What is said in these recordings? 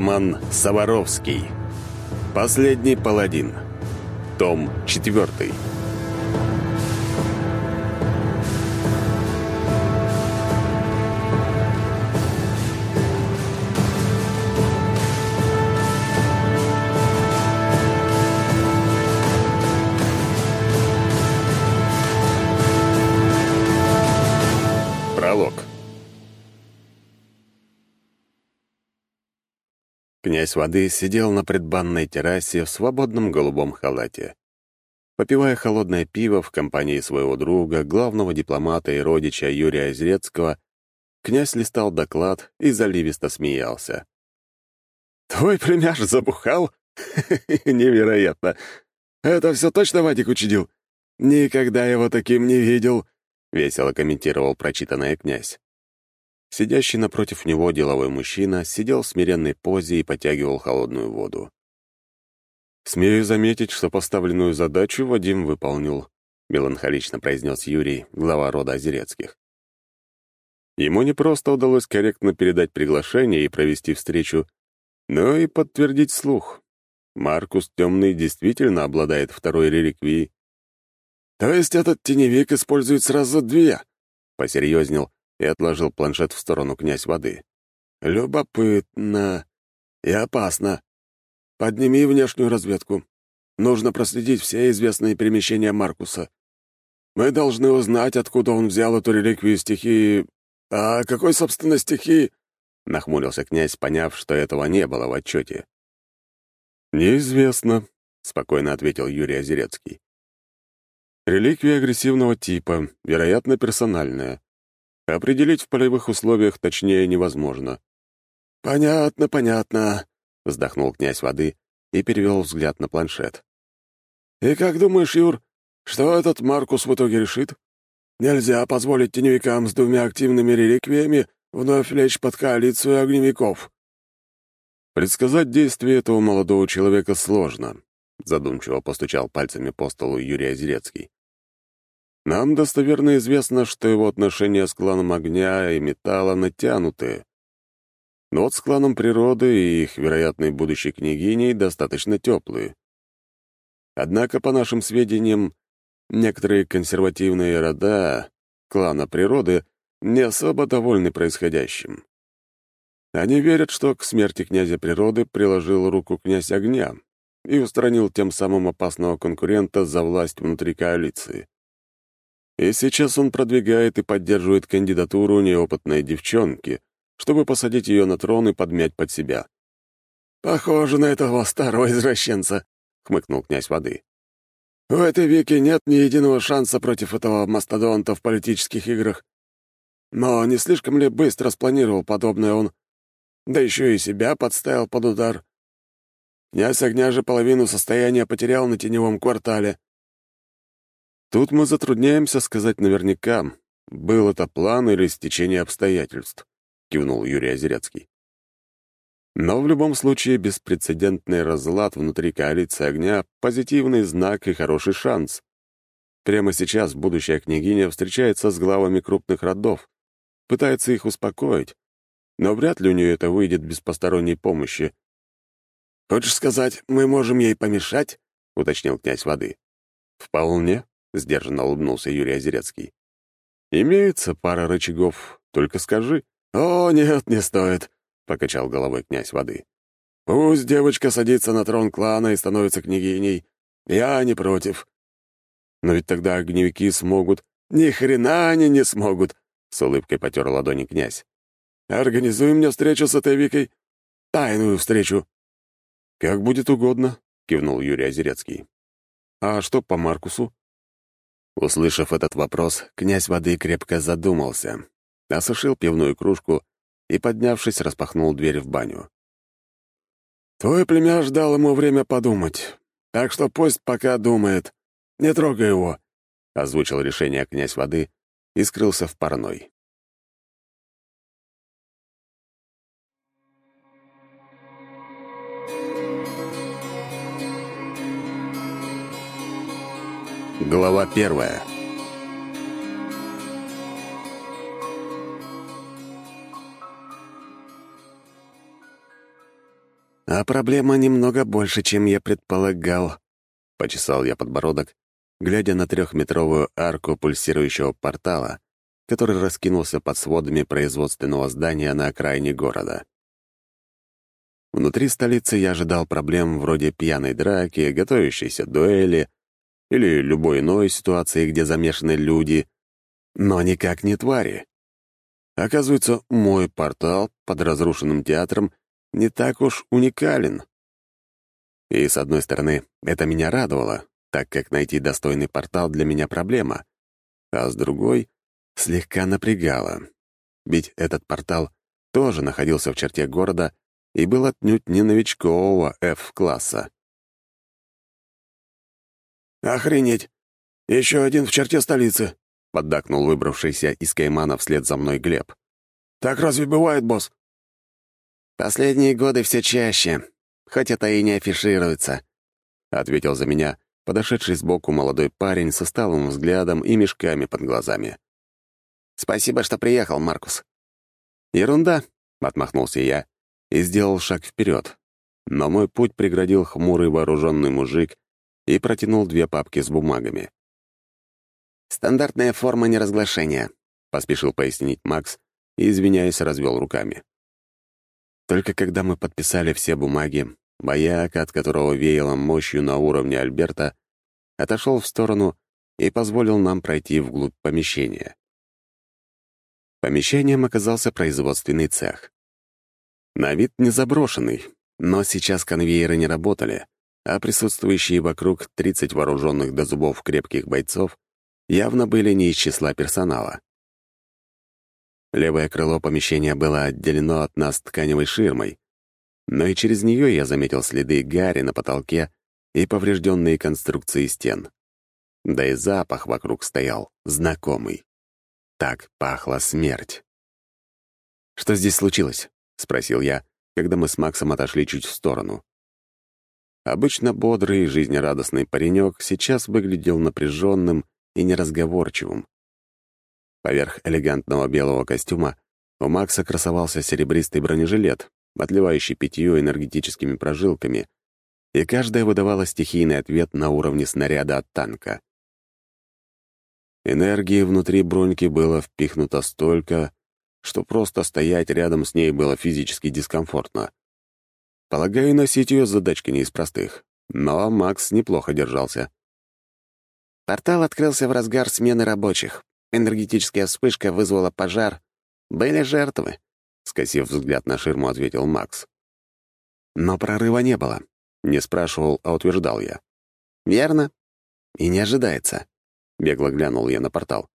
Роман Саваровский. Последний паладин. Том 4. Князь воды сидел на предбанной террасе в свободном голубом халате. Попивая холодное пиво в компании своего друга, главного дипломата и родича Юрия Озерецкого, князь листал доклад и заливисто смеялся. «Твой племяш забухал? Невероятно! Это все точно Вадик учудил? Никогда его таким не видел!» — весело комментировал прочитанное князь. Сидящий напротив него деловой мужчина сидел в смиренной позе и потягивал холодную воду. «Смею заметить, что поставленную задачу Вадим выполнил», — меланхолично произнес Юрий, глава рода Озерецких. Ему не просто удалось корректно передать приглашение и провести встречу, но и подтвердить слух. Маркус Темный действительно обладает второй реликвией. «То есть этот теневик использует сразу две?» — посерьезнел и отложил планшет в сторону князь воды. «Любопытно и опасно. Подними внешнюю разведку. Нужно проследить все известные перемещения Маркуса. Мы должны узнать, откуда он взял эту реликвию стихии... А какой, собственно, стихии?» — нахмурился князь, поняв, что этого не было в отчете. «Неизвестно», — спокойно ответил Юрий Озерецкий. «Реликвия агрессивного типа, вероятно, персональная. Определить в полевых условиях точнее невозможно. «Понятно, понятно», — вздохнул князь воды и перевел взгляд на планшет. «И как думаешь, Юр, что этот Маркус в итоге решит? Нельзя позволить теневикам с двумя активными реликвиями вновь лечь под коалицию огневиков». «Предсказать действия этого молодого человека сложно», — задумчиво постучал пальцами по столу Юрий Озерецкий. Нам достоверно известно, что его отношения с кланом огня и металла натянуты. Но вот с кланом природы и их вероятной будущей княгиней достаточно теплые. Однако, по нашим сведениям, некоторые консервативные рода клана природы не особо довольны происходящим. Они верят, что к смерти князя природы приложил руку князь огня и устранил тем самым опасного конкурента за власть внутри коалиции. И сейчас он продвигает и поддерживает кандидатуру неопытной девчонки, чтобы посадить ее на трон и подмять под себя. «Похоже на этого старого извращенца», — хмыкнул князь воды. «У этой Вики нет ни единого шанса против этого мастодонта в политических играх. Но не слишком ли быстро спланировал подобное он? Да еще и себя подставил под удар. Князь огня же половину состояния потерял на теневом квартале. Тут мы затрудняемся сказать наверняка, был это план или стечение обстоятельств, кивнул Юрий Озерецкий. Но в любом случае беспрецедентный разлад внутри коалиции огня — позитивный знак и хороший шанс. Прямо сейчас будущая княгиня встречается с главами крупных родов, пытается их успокоить, но вряд ли у нее это выйдет без посторонней помощи. «Хочешь сказать, мы можем ей помешать?» — уточнил князь воды. «Вполне», — сдержанно улыбнулся Юрий Озерецкий. «Имеется пара рычагов, только скажи». «О, нет, не стоит», — покачал головой князь воды. «Пусть девочка садится на трон клана и становится княгиней. Я не против». «Но ведь тогда огневики смогут...» «Ни хрена они не смогут», — с улыбкой потер ладони князь. «Организуй мне встречу с этой Викой. Тайную встречу». «Как будет угодно», — кивнул Юрий Озерецкий. «А что по Маркусу?» Услышав этот вопрос, князь воды крепко задумался, осушил пивную кружку и, поднявшись, распахнул дверь в баню. «Твой племяш дал ему время подумать, так что пусть пока думает. Не трогай его», — озвучил решение князь воды и скрылся в парной. Глава первая. «А проблема немного больше, чем я предполагал», — почесал я подбородок, глядя на трехметровую арку пульсирующего портала, который раскинулся под сводами производственного здания на окраине города. Внутри столицы я ожидал проблем вроде пьяной драки, готовящейся дуэли или любой иной ситуации, где замешаны люди, но никак не твари. Оказывается, мой портал под разрушенным театром не так уж уникален. И, с одной стороны, это меня радовало, так как найти достойный портал для меня проблема, а с другой — слегка напрягало. Ведь этот портал тоже находился в черте города и был отнюдь не новичкового F-класса. «Охренеть! Еще один в черте столицы!» — поддакнул выбравшийся из каймана вслед за мной Глеб. «Так разве бывает, босс?» «Последние годы все чаще, хоть это и не афишируется», — ответил за меня подошедший сбоку молодой парень со сталым взглядом и мешками под глазами. «Спасибо, что приехал, Маркус». «Ерунда», — отмахнулся я и сделал шаг вперед. Но мой путь преградил хмурый вооруженный мужик и протянул две папки с бумагами. «Стандартная форма неразглашения», — поспешил пояснить Макс и, извиняясь, развел руками. Только когда мы подписали все бумаги, бояк, от которого веяло мощью на уровне Альберта, отошел в сторону и позволил нам пройти вглубь помещения. Помещением оказался производственный цех. На вид не заброшенный, но сейчас конвейеры не работали, а присутствующие вокруг 30 вооруженных до зубов крепких бойцов явно были не из числа персонала. Левое крыло помещения было отделено от нас тканевой ширмой, но и через нее я заметил следы гари на потолке и поврежденные конструкции стен. Да и запах вокруг стоял знакомый. Так пахла смерть. «Что здесь случилось?» — спросил я, когда мы с Максом отошли чуть в сторону. Обычно бодрый и жизнерадостный паренек сейчас выглядел напряженным и неразговорчивым. Поверх элегантного белого костюма у Макса красовался серебристый бронежилет, отливающий пятью энергетическими прожилками, и каждая выдавала стихийный ответ на уровне снаряда от танка. Энергии внутри броньки было впихнуто столько, что просто стоять рядом с ней было физически дискомфортно. Полагаю, носить ее задачка не из простых, но Макс неплохо держался. Портал открылся в разгар смены рабочих. Энергетическая вспышка вызвала пожар. Были жертвы, — скосив взгляд на ширму, ответил Макс. Но прорыва не было. Не спрашивал, а утверждал я. «Верно. И не ожидается», — бегло глянул я на портал.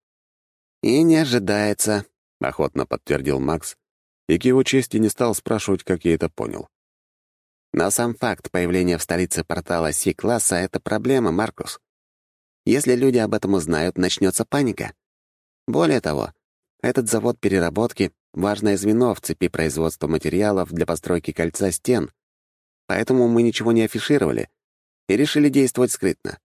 «И не ожидается», — охотно подтвердил Макс, и к его чести не стал спрашивать, как я это понял. «Но сам факт появления в столице портала Си-класса — это проблема, Маркус. Если люди об этом узнают, начнется паника. Более того, этот завод переработки — важное звено в цепи производства материалов для постройки кольца стен, поэтому мы ничего не афишировали и решили действовать скрытно.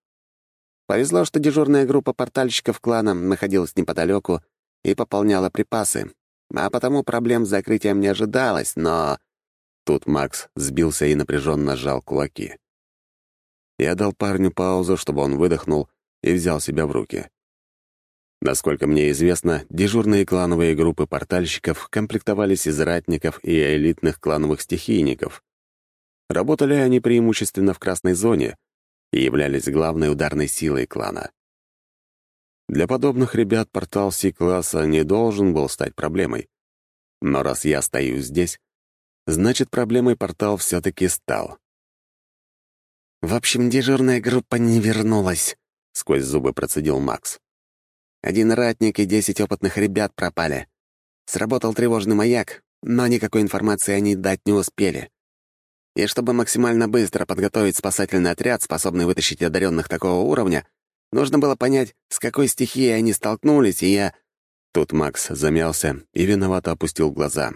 Повезло, что дежурная группа портальщиков клана находилась неподалеку и пополняла припасы, а потому проблем с закрытием не ожидалось, но... Тут Макс сбился и напряженно сжал кулаки. Я дал парню паузу, чтобы он выдохнул и взял себя в руки. Насколько мне известно, дежурные клановые группы портальщиков комплектовались из ратников и элитных клановых стихийников. Работали они преимущественно в красной зоне и являлись главной ударной силой клана. Для подобных ребят портал Си-класса не должен был стать проблемой. Но раз я стою здесь, значит, проблемой портал все-таки стал. «В общем, дежурная группа не вернулась», — сквозь зубы процедил Макс. Один ратник и десять опытных ребят пропали. Сработал тревожный маяк, но никакой информации они дать не успели. И чтобы максимально быстро подготовить спасательный отряд, способный вытащить одаренных такого уровня, нужно было понять, с какой стихией они столкнулись, и я... Тут Макс замялся и виновато опустил глаза.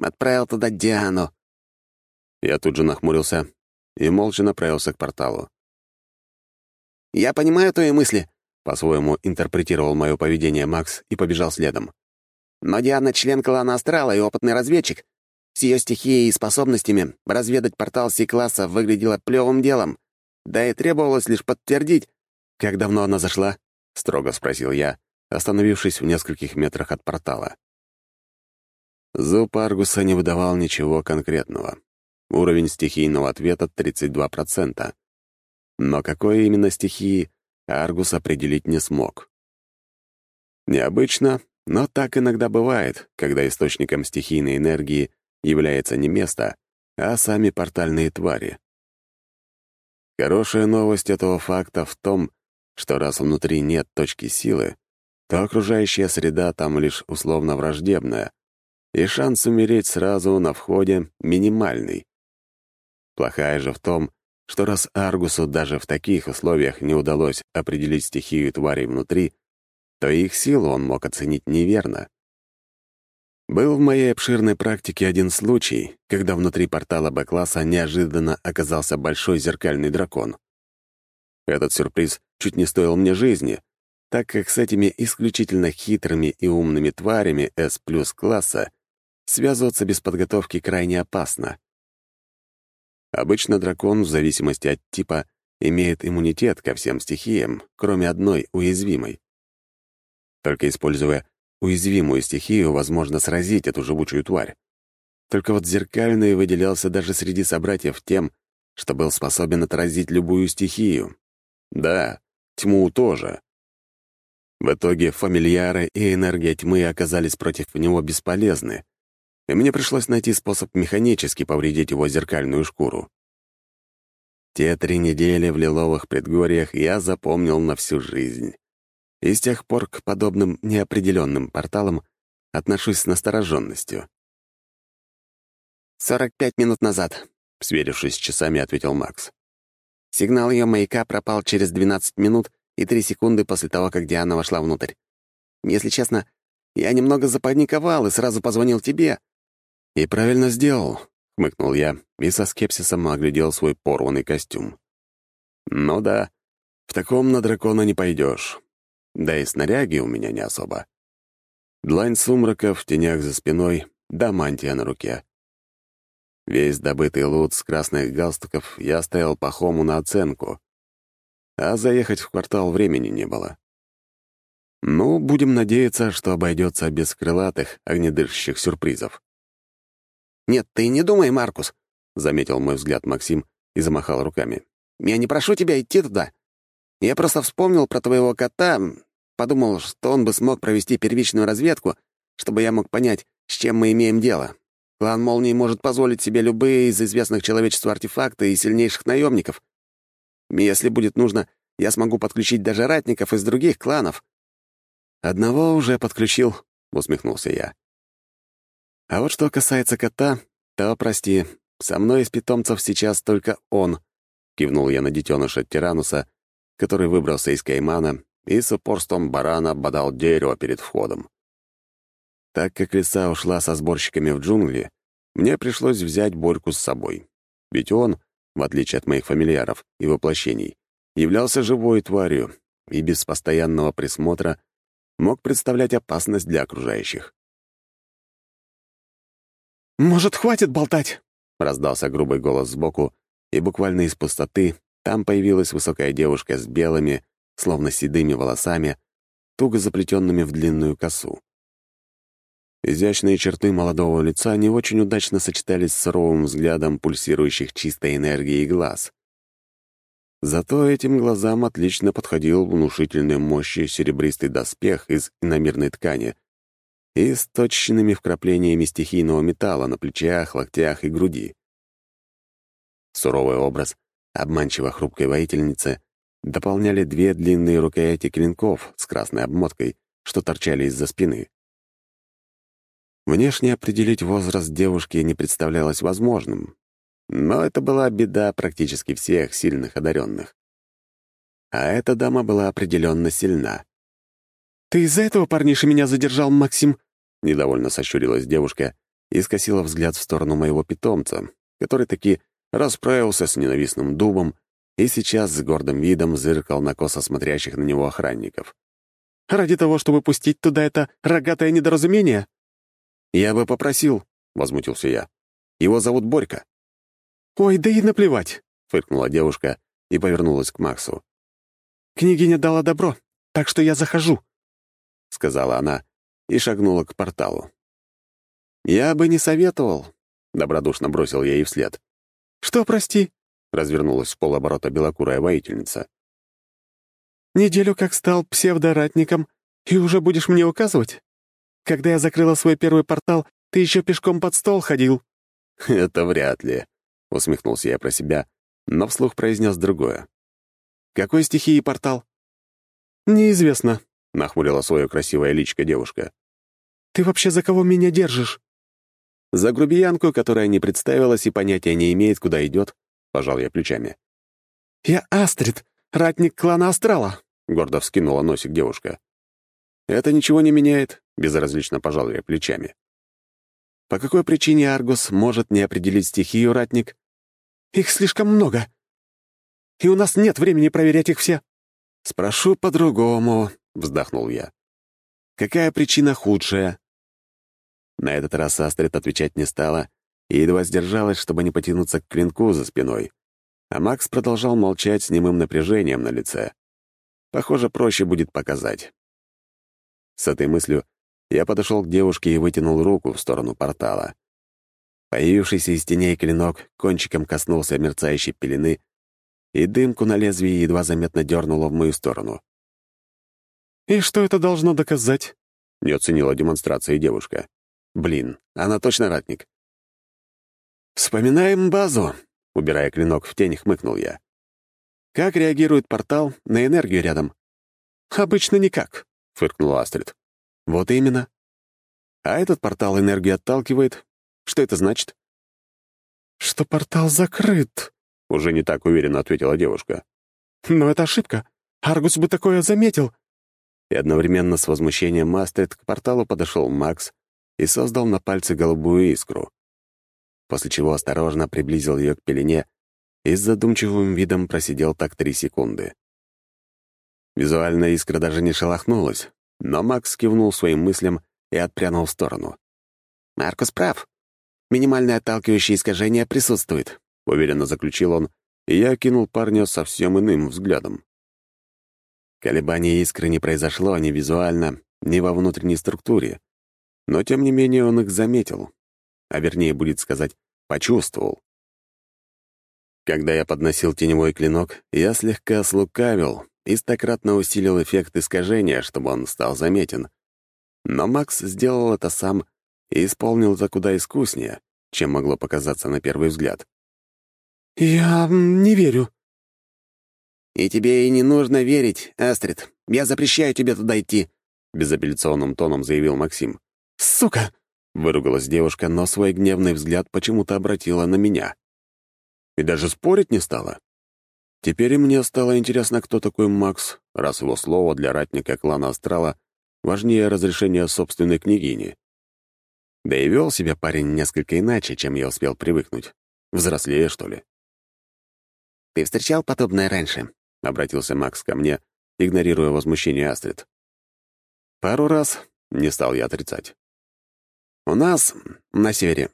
«Отправил туда Диану». Я тут же нахмурился и молча направился к порталу. «Я понимаю твои мысли», по-своему интерпретировал мое поведение Макс и побежал следом. «Но Диана — член клана Астрала и опытный разведчик. С ее стихией и способностями разведать портал Си-класса выглядело плевым делом. Да и требовалось лишь подтвердить. «Как давно она зашла?» — строго спросил я, остановившись в нескольких метрах от портала. Зуб Аргуса не выдавал ничего конкретного. Уровень стихийного ответа — 32%. Но какой именно стихии Аргус определить не смог. Необычно, но так иногда бывает, когда источником стихийной энергии является не место, а сами портальные твари. Хорошая новость этого факта в том, что раз внутри нет точки силы, то окружающая среда там лишь условно враждебная, и шанс умереть сразу на входе минимальный. Плохая же в том, что раз Аргусу даже в таких условиях не удалось определить стихию тварей внутри, то их силу он мог оценить неверно. Был в моей обширной практике один случай, когда внутри портала Б-класса неожиданно оказался большой зеркальный дракон. Этот сюрприз чуть не стоил мне жизни, так как с этими исключительно хитрыми и умными тварями S плюс класса связываться без подготовки крайне опасно. Обычно дракон, в зависимости от типа, имеет иммунитет ко всем стихиям, кроме одной уязвимой. Только используя уязвимую стихию, возможно сразить эту живучую тварь. Только вот зеркальный выделялся даже среди собратьев тем, что был способен отразить любую стихию. Да, тьму тоже. В итоге фамильяры и энергия тьмы оказались против него бесполезны, и мне пришлось найти способ механически повредить его зеркальную шкуру. Те три недели в лиловых предгорьях я запомнил на всю жизнь. И с тех пор к подобным неопределенным порталам отношусь с настороженностью. «Сорок пять минут назад», — сверившись с часами, ответил Макс. Сигнал ее маяка пропал через 12 минут и 3 секунды после того, как Диана вошла внутрь. Если честно, я немного запаниковал и сразу позвонил тебе. «И правильно сделал», — хмыкнул я и со скепсисом оглядел свой порванный костюм. «Ну да, в таком на дракона не пойдешь. Да и снаряги у меня не особо. Длань сумрака в тенях за спиной, да мантия на руке. Весь добытый лут с красных галстуков я оставил Пахому на оценку, а заехать в квартал времени не было. Ну, будем надеяться, что обойдется без крылатых, огнедышащих сюрпризов. «Нет, ты не думай, Маркус», — заметил мой взгляд Максим и замахал руками. «Я не прошу тебя идти туда. Я просто вспомнил про твоего кота, подумал, что он бы смог провести первичную разведку, чтобы я мог понять, с чем мы имеем дело. Клан Молнии может позволить себе любые из известных человечеству артефакты и сильнейших наемников. Если будет нужно, я смогу подключить даже ратников из других кланов». «Одного уже подключил», — усмехнулся я. А вот что касается кота, то, прости, со мной из питомцев сейчас только он, кивнул я на детеныша Тирануса, который выбрался из каймана и с упорством барана бодал дерево перед входом. Так как лиса ушла со сборщиками в джунгли, мне пришлось взять Борьку с собой. Ведь он, в отличие от моих фамильяров и воплощений, являлся живой тварью и без постоянного присмотра мог представлять опасность для окружающих. «Может, хватит болтать?» — раздался грубый голос сбоку, и буквально из пустоты там появилась высокая девушка с белыми, словно седыми волосами, туго заплетенными в длинную косу. Изящные черты молодого лица не очень удачно сочетались с суровым взглядом пульсирующих чистой энергией глаз. Зато этим глазам отлично подходил внушительной мощи серебристый доспех из иномерной ткани — и с точными вкраплениями стихийного металла на плечах, локтях и груди. Суровый образ обманчиво хрупкой воительницы дополняли две длинные рукояти клинков с красной обмоткой, что торчали из-за спины. Внешне определить возраст девушки не представлялось возможным, но это была беда практически всех сильных одаренных. А эта дама была определенно сильна. «Ты из-за этого парниша меня задержал, Максим?» Недовольно сощурилась девушка и скосила взгляд в сторону моего питомца, который таки расправился с ненавистным дубом и сейчас с гордым видом зыркал на косо смотрящих на него охранников. «Ради того, чтобы пустить туда это рогатое недоразумение?» «Я бы попросил», — возмутился я. Его зовут Борька». «Ой, да и наплевать», — фыркнула девушка и повернулась к Максу. «Княгиня дала добро, так что я захожу», — сказала она и шагнула к порталу. «Я бы не советовал», — добродушно бросил я ей вслед. «Что, прости?» — развернулась в полоборота белокурая воительница. «Неделю как стал псевдоратником, и уже будешь мне указывать? Когда я закрыла свой первый портал, ты еще пешком под стол ходил». «Это вряд ли», — усмехнулся я про себя, но вслух произнес другое. «Какой стихии портал?» «Неизвестно», — нахмурила свое красивое личико девушка. «Ты вообще за кого меня держишь?» «За грубиянку, которая не представилась и понятия не имеет, куда идет», — пожал я плечами. «Я Астрид, ратник клана Астрала», — гордо вскинула носик девушка. «Это ничего не меняет», — безразлично пожал я плечами. «По какой причине Аргус может не определить стихию, ратник?» «Их слишком много. И у нас нет времени проверять их все». «Спрошу по-другому», — вздохнул я. «Какая причина худшая?» На этот раз Астрид отвечать не стала и едва сдержалась, чтобы не потянуться к клинку за спиной. А Макс продолжал молчать с немым напряжением на лице. Похоже, проще будет показать. С этой мыслью я подошел к девушке и вытянул руку в сторону портала. Появившийся из теней клинок кончиком коснулся мерцающей пелены, и дымку на лезвии едва заметно дернуло в мою сторону. «И что это должно доказать?» — не оценила демонстрации девушка. «Блин, она точно ратник». «Вспоминаем базу», — убирая клинок в тень, хмыкнул я. «Как реагирует портал на энергию рядом?» «Обычно никак», — фыркнула Астрид. «Вот именно. А этот портал энергию отталкивает. Что это значит?» «Что портал закрыт», — уже не так уверенно ответила девушка. «Но это ошибка. Аргус бы такое заметил». И одновременно с возмущением Астрид к порталу подошел Макс и создал на пальце голубую искру. После чего осторожно приблизил ее к пелене и с задумчивым видом просидел так три секунды. Визуально искра даже не шелохнулась, но Макс кивнул своим мыслям и отпрянул в сторону. «Маркус прав. Минимальное отталкивающее искажение присутствует уверенно заключил он, и я кинул парня совсем иным взглядом. Колебания искры не произошло ни визуально, ни во внутренней структуре, но тем не менее он их заметил, а вернее, будет сказать, почувствовал. Когда я подносил теневой клинок, я слегка слукавил и стократно усилил эффект искажения, чтобы он стал заметен. Но Макс сделал это сам и исполнил это куда искуснее, чем могло показаться на первый взгляд. «Я не верю». «И тебе и не нужно верить, Астрид. Я запрещаю тебе туда идти», — безапелляционным тоном заявил Максим. «Сука!» — выругалась девушка, но свой гневный взгляд почему-то обратила на меня. И даже спорить не стала. Теперь мне стало интересно, кто такой Макс, раз его слово для ратника клана Астрала важнее разрешения собственной княгини. Да и вел себя парень несколько иначе, чем я успел привыкнуть. Взрослее, что ли. «Ты встречал подобное раньше?» — обратился Макс ко мне, игнорируя возмущение Астрид. «Пару раз», — не стал я отрицать. «У нас, на севере,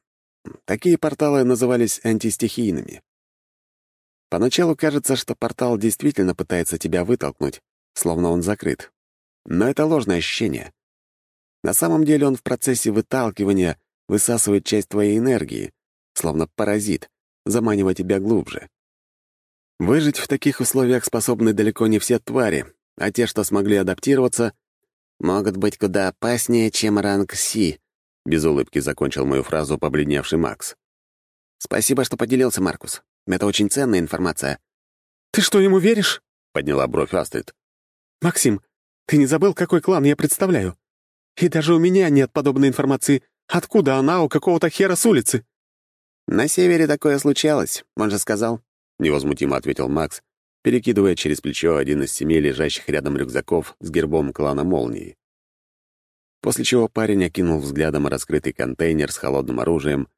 такие порталы назывались антистихийными. Поначалу кажется, что портал действительно пытается тебя вытолкнуть, словно он закрыт. Но это ложное ощущение. На самом деле он в процессе выталкивания высасывает часть твоей энергии, словно паразит, заманивая тебя глубже. Выжить в таких условиях способны далеко не все твари, а те, что смогли адаптироваться, могут быть куда опаснее, чем ранг Си», — без улыбки закончил мою фразу побледневший Макс. «Спасибо, что поделился, Маркус. Это очень ценная информация». «Ты что, ему веришь?» — подняла бровь Астрид. «Максим, ты не забыл, какой клан я представляю? И даже у меня нет подобной информации. Откуда она у какого-то хера с улицы?» «На севере такое случалось, он же сказал», — невозмутимо ответил Макс, перекидывая через плечо один из семи лежащих рядом рюкзаков с гербом клана Молнии. После чего парень окинул взглядом раскрытый контейнер с холодным оружием,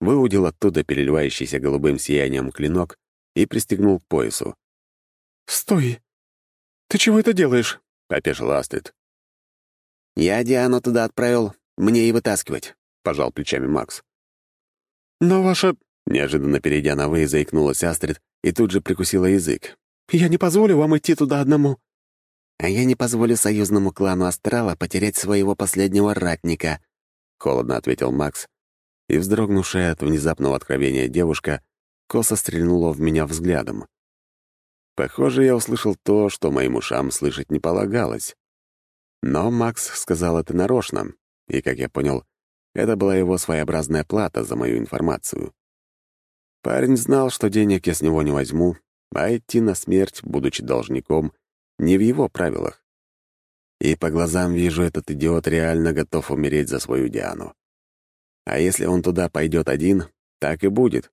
выудил оттуда переливающийся голубым сиянием клинок и пристегнул к поясу. «Стой! Ты чего это делаешь?» — опешил Астрид. «Я Диану туда отправил, мне и вытаскивать», — пожал плечами Макс. «Но ваша...» Неожиданно перейдя на «вы», заикнулась Астрид и тут же прикусила язык. «Я не позволю вам идти туда одному». «А я не позволю союзному клану Астрала потерять своего последнего ратника», — холодно ответил Макс. И вздрогнувшая от внезапного откровения девушка косо стрельнула в меня взглядом. Похоже, я услышал то, что моим ушам слышать не полагалось. Но Макс сказал это нарочно, и, как я понял, это была его своеобразная плата за мою информацию. Парень знал, что денег я с него не возьму, а идти на смерть, будучи должником, не в его правилах. И по глазам вижу, этот идиот реально готов умереть за свою Диану. А если он туда пойдет один, так и будет.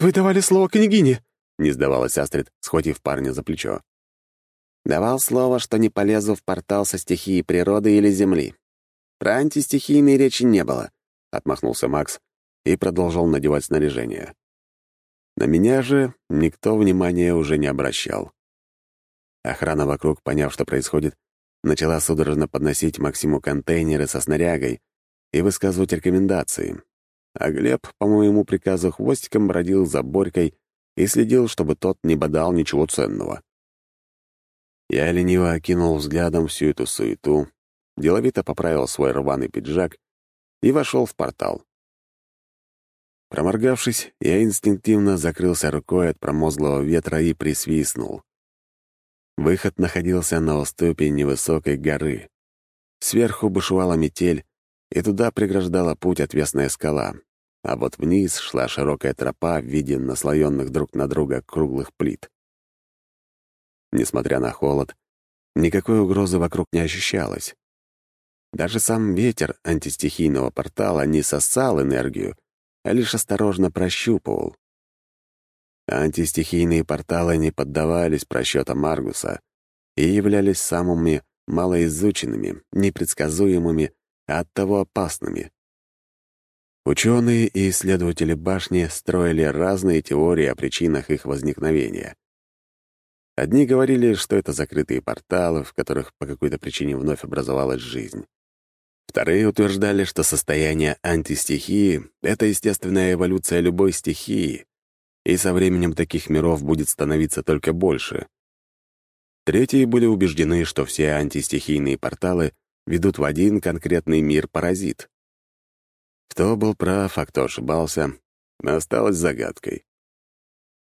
«Вы давали слово княгине!» — не сдавалась Астрид, схватив парня за плечо. «Давал слово, что не полезу в портал со стихией природы или земли. Про антистихийные речи не было», — отмахнулся Макс и продолжал надевать снаряжение. На меня же никто внимания уже не обращал. Охрана вокруг, поняв, что происходит, начала судорожно подносить Максиму контейнеры со снарягой и высказывать рекомендации. А Глеб, по моему приказу, хвостиком бродил за Борькой и следил, чтобы тот не бодал ничего ценного. Я лениво окинул взглядом всю эту суету, деловито поправил свой рваный пиджак и вошел в портал. Проморгавшись, я инстинктивно закрылся рукой от промозглого ветра и присвистнул. Выход находился на уступе невысокой горы. Сверху бушевала метель, и туда преграждала путь отвесная скала, а вот вниз шла широкая тропа в виде наслоенных друг на друга круглых плит. Несмотря на холод, никакой угрозы вокруг не ощущалось. Даже сам ветер антистихийного портала не сосал энергию, а лишь осторожно прощупывал. Антистихийные порталы не поддавались просчетам Маргуса и являлись самыми малоизученными, непредсказуемыми, а оттого опасными. Ученые и исследователи башни строили разные теории о причинах их возникновения. Одни говорили, что это закрытые порталы, в которых по какой-то причине вновь образовалась жизнь. Вторые утверждали, что состояние антистихии — это естественная эволюция любой стихии, и со временем таких миров будет становиться только больше. Третьи были убеждены, что все антистихийные порталы ведут в один конкретный мир-паразит. Кто был прав, а кто ошибался, осталось загадкой.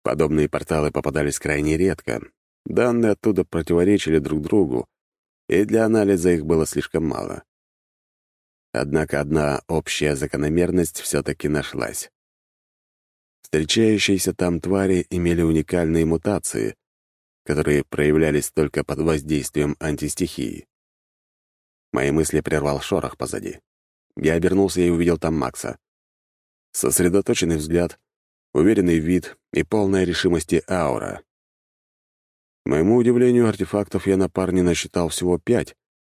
Подобные порталы попадались крайне редко. Данные оттуда противоречили друг другу, и для анализа их было слишком мало. Однако одна общая закономерность все-таки нашлась. Встречающиеся там твари имели уникальные мутации, которые проявлялись только под воздействием антистихии. Мои мысли прервал шорох позади. Я обернулся и увидел там Макса. Сосредоточенный взгляд, уверенный вид и полная решимости аура. К моему удивлению, артефактов я на парне насчитал всего пять,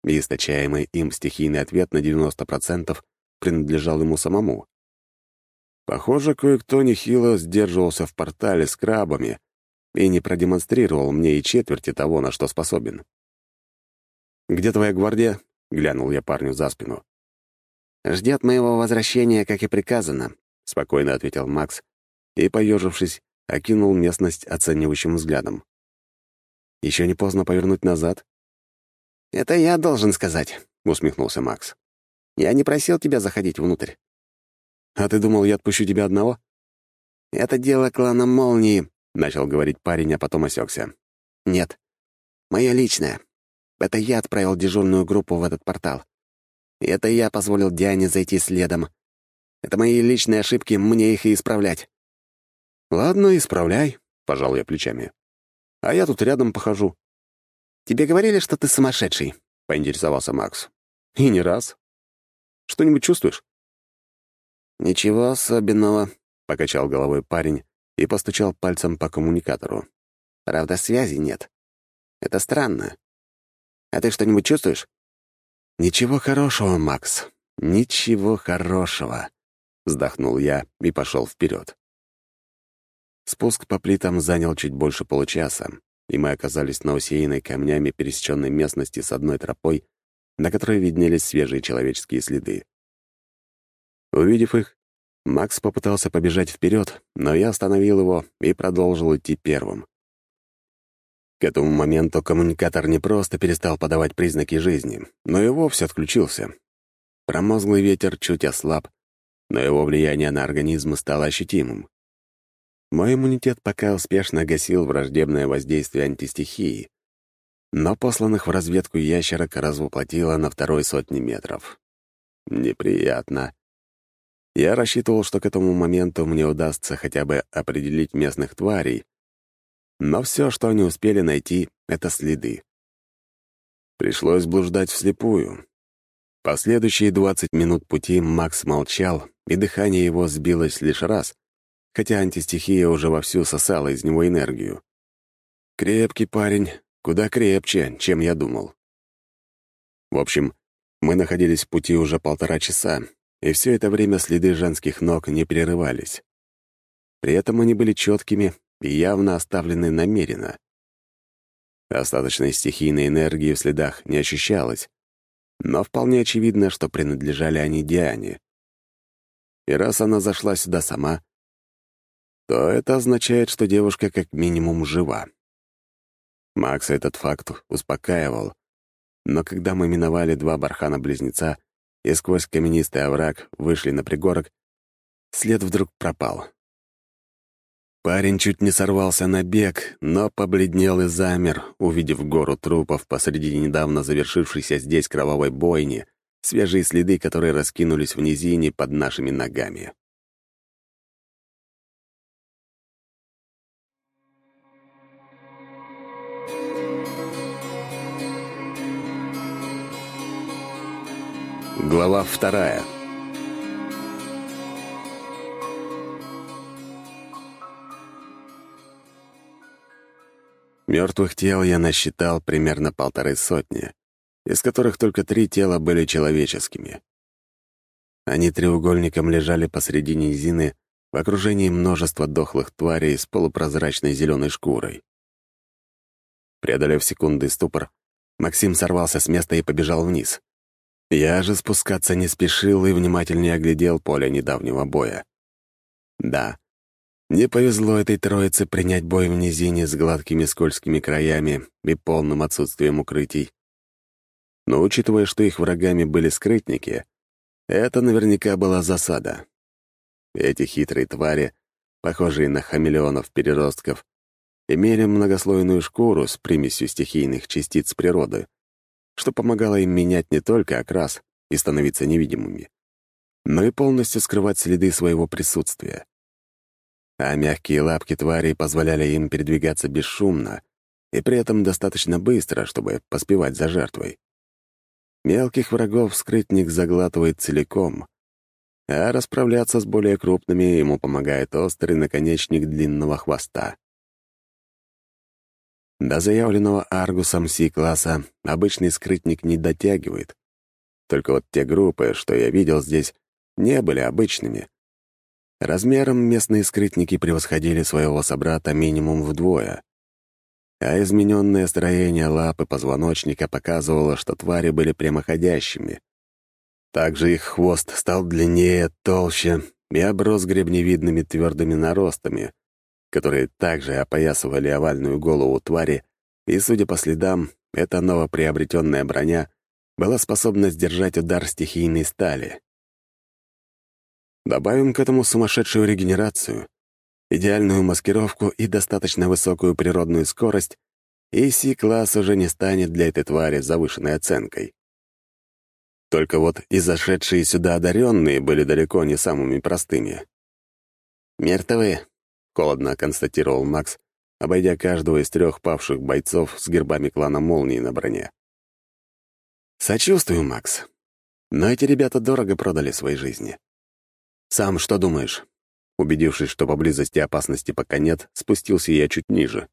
и источаемый им стихийный ответ на 90% принадлежал ему самому. Похоже, кое-кто нехило сдерживался в портале с крабами и не продемонстрировал мне и четверти того, на что способен. «Где твоя гвардия?» — глянул я парню за спину. «Ждет моего возвращения, как и приказано», — спокойно ответил Макс и, поежившись, окинул местность оценивающим взглядом. «Еще не поздно повернуть назад?» «Это я должен сказать», — усмехнулся Макс. «Я не просил тебя заходить внутрь». «А ты думал, я отпущу тебя одного?» «Это дело клана Молнии», — начал говорить парень, а потом осекся. «Нет. Мое личное. Это я отправил дежурную группу в этот портал. Это я позволил Диане зайти следом. Это мои личные ошибки, мне их и исправлять». «Ладно, исправляй», — пожал я плечами. «А я тут рядом похожу». «Тебе говорили, что ты сумасшедший?» — поинтересовался Макс. «И не раз. Что-нибудь чувствуешь?» «Ничего особенного», — покачал головой парень и постучал пальцем по коммуникатору. «Правда, связи нет. Это странно. А ты что-нибудь чувствуешь?» «Ничего хорошего, Макс, ничего хорошего», — вздохнул я и пошел вперед. Спуск по плитам занял чуть больше получаса, и мы оказались на усеянной камнями пересеченной местности с одной тропой, на которой виднелись свежие человеческие следы. Увидев их, Макс попытался побежать вперед, но я остановил его и продолжил идти первым. К этому моменту коммуникатор не просто перестал подавать признаки жизни, но и вовсе отключился. Промозглый ветер чуть ослаб, но его влияние на организм стало ощутимым. Мой иммунитет пока успешно гасил враждебное воздействие антистихии, но посланных в разведку ящерок развоплотило на второй сотни метров. Неприятно. Я рассчитывал, что к этому моменту мне удастся хотя бы определить местных тварей, но все, что они успели найти, — это следы. Пришлось блуждать вслепую. Последующие 20 минут пути Макс молчал, и дыхание его сбилось лишь раз, хотя антистихия уже вовсю сосала из него энергию. Крепкий парень, куда крепче, чем я думал. В общем, мы находились в пути уже полтора часа, и все это время следы женских ног не перерывались. При этом они были четкими и явно оставлены намеренно. Остаточной стихийной энергии в следах не ощущалось, но вполне очевидно, что принадлежали они Диане. И раз она зашла сюда сама, то это означает, что девушка как минимум жива. Макса этот факт успокаивал, но когда мы миновали два бархана-близнеца и сквозь каменистый овраг вышли на пригорок, след вдруг пропал. Парень чуть не сорвался на бег, но побледнел и замер, увидев гору трупов посреди недавно завершившейся здесь кровавой бойни, свежие следы, которые раскинулись в низине под нашими ногами. Глава вторая. Мертвых тел я насчитал примерно полторы сотни, из которых только три тела были человеческими. Они треугольником лежали посреди низины в окружении множества дохлых тварей с полупрозрачной зеленой шкурой. Преодолев секунды ступор, Максим сорвался с места и побежал вниз. Я же спускаться не спешил и внимательнее оглядел поле недавнего боя. Да, не повезло этой троице принять бой в низине с гладкими скользкими краями и полным отсутствием укрытий. Но учитывая, что их врагами были скрытники, это наверняка была засада. Эти хитрые твари, похожие на хамелеонов-переростков, имели многослойную шкуру с примесью стихийных частиц природы — что помогало им менять не только окрас и становиться невидимыми, но и полностью скрывать следы своего присутствия. А мягкие лапки тварей позволяли им передвигаться бесшумно и при этом достаточно быстро, чтобы поспевать за жертвой. Мелких врагов скрытник заглатывает целиком, а расправляться с более крупными ему помогает острый наконечник длинного хвоста. До заявленного Аргусом Си-класса обычный скрытник не дотягивает. Только вот те группы, что я видел здесь, не были обычными. Размером местные скрытники превосходили своего собрата минимум вдвое. А измененное строение лапы позвоночника показывало, что твари были прямоходящими. Также их хвост стал длиннее, толще и оброс гребневидными твердыми наростами, которые также опоясывали овальную голову твари, и, судя по следам, эта новоприобретенная броня была способна сдержать удар стихийной стали. Добавим к этому сумасшедшую регенерацию, идеальную маскировку и достаточно высокую природную скорость, и Си-класс уже не станет для этой твари завышенной оценкой. Только вот и зашедшие сюда одаренные были далеко не самыми простыми. «Мертвые», холодно констатировал Макс, обойдя каждого из трех павших бойцов с гербами клана Молнии на броне. «Сочувствую, Макс. Но эти ребята дорого продали свои жизни. Сам что думаешь?» Убедившись, что поблизости опасности пока нет, спустился я чуть ниже.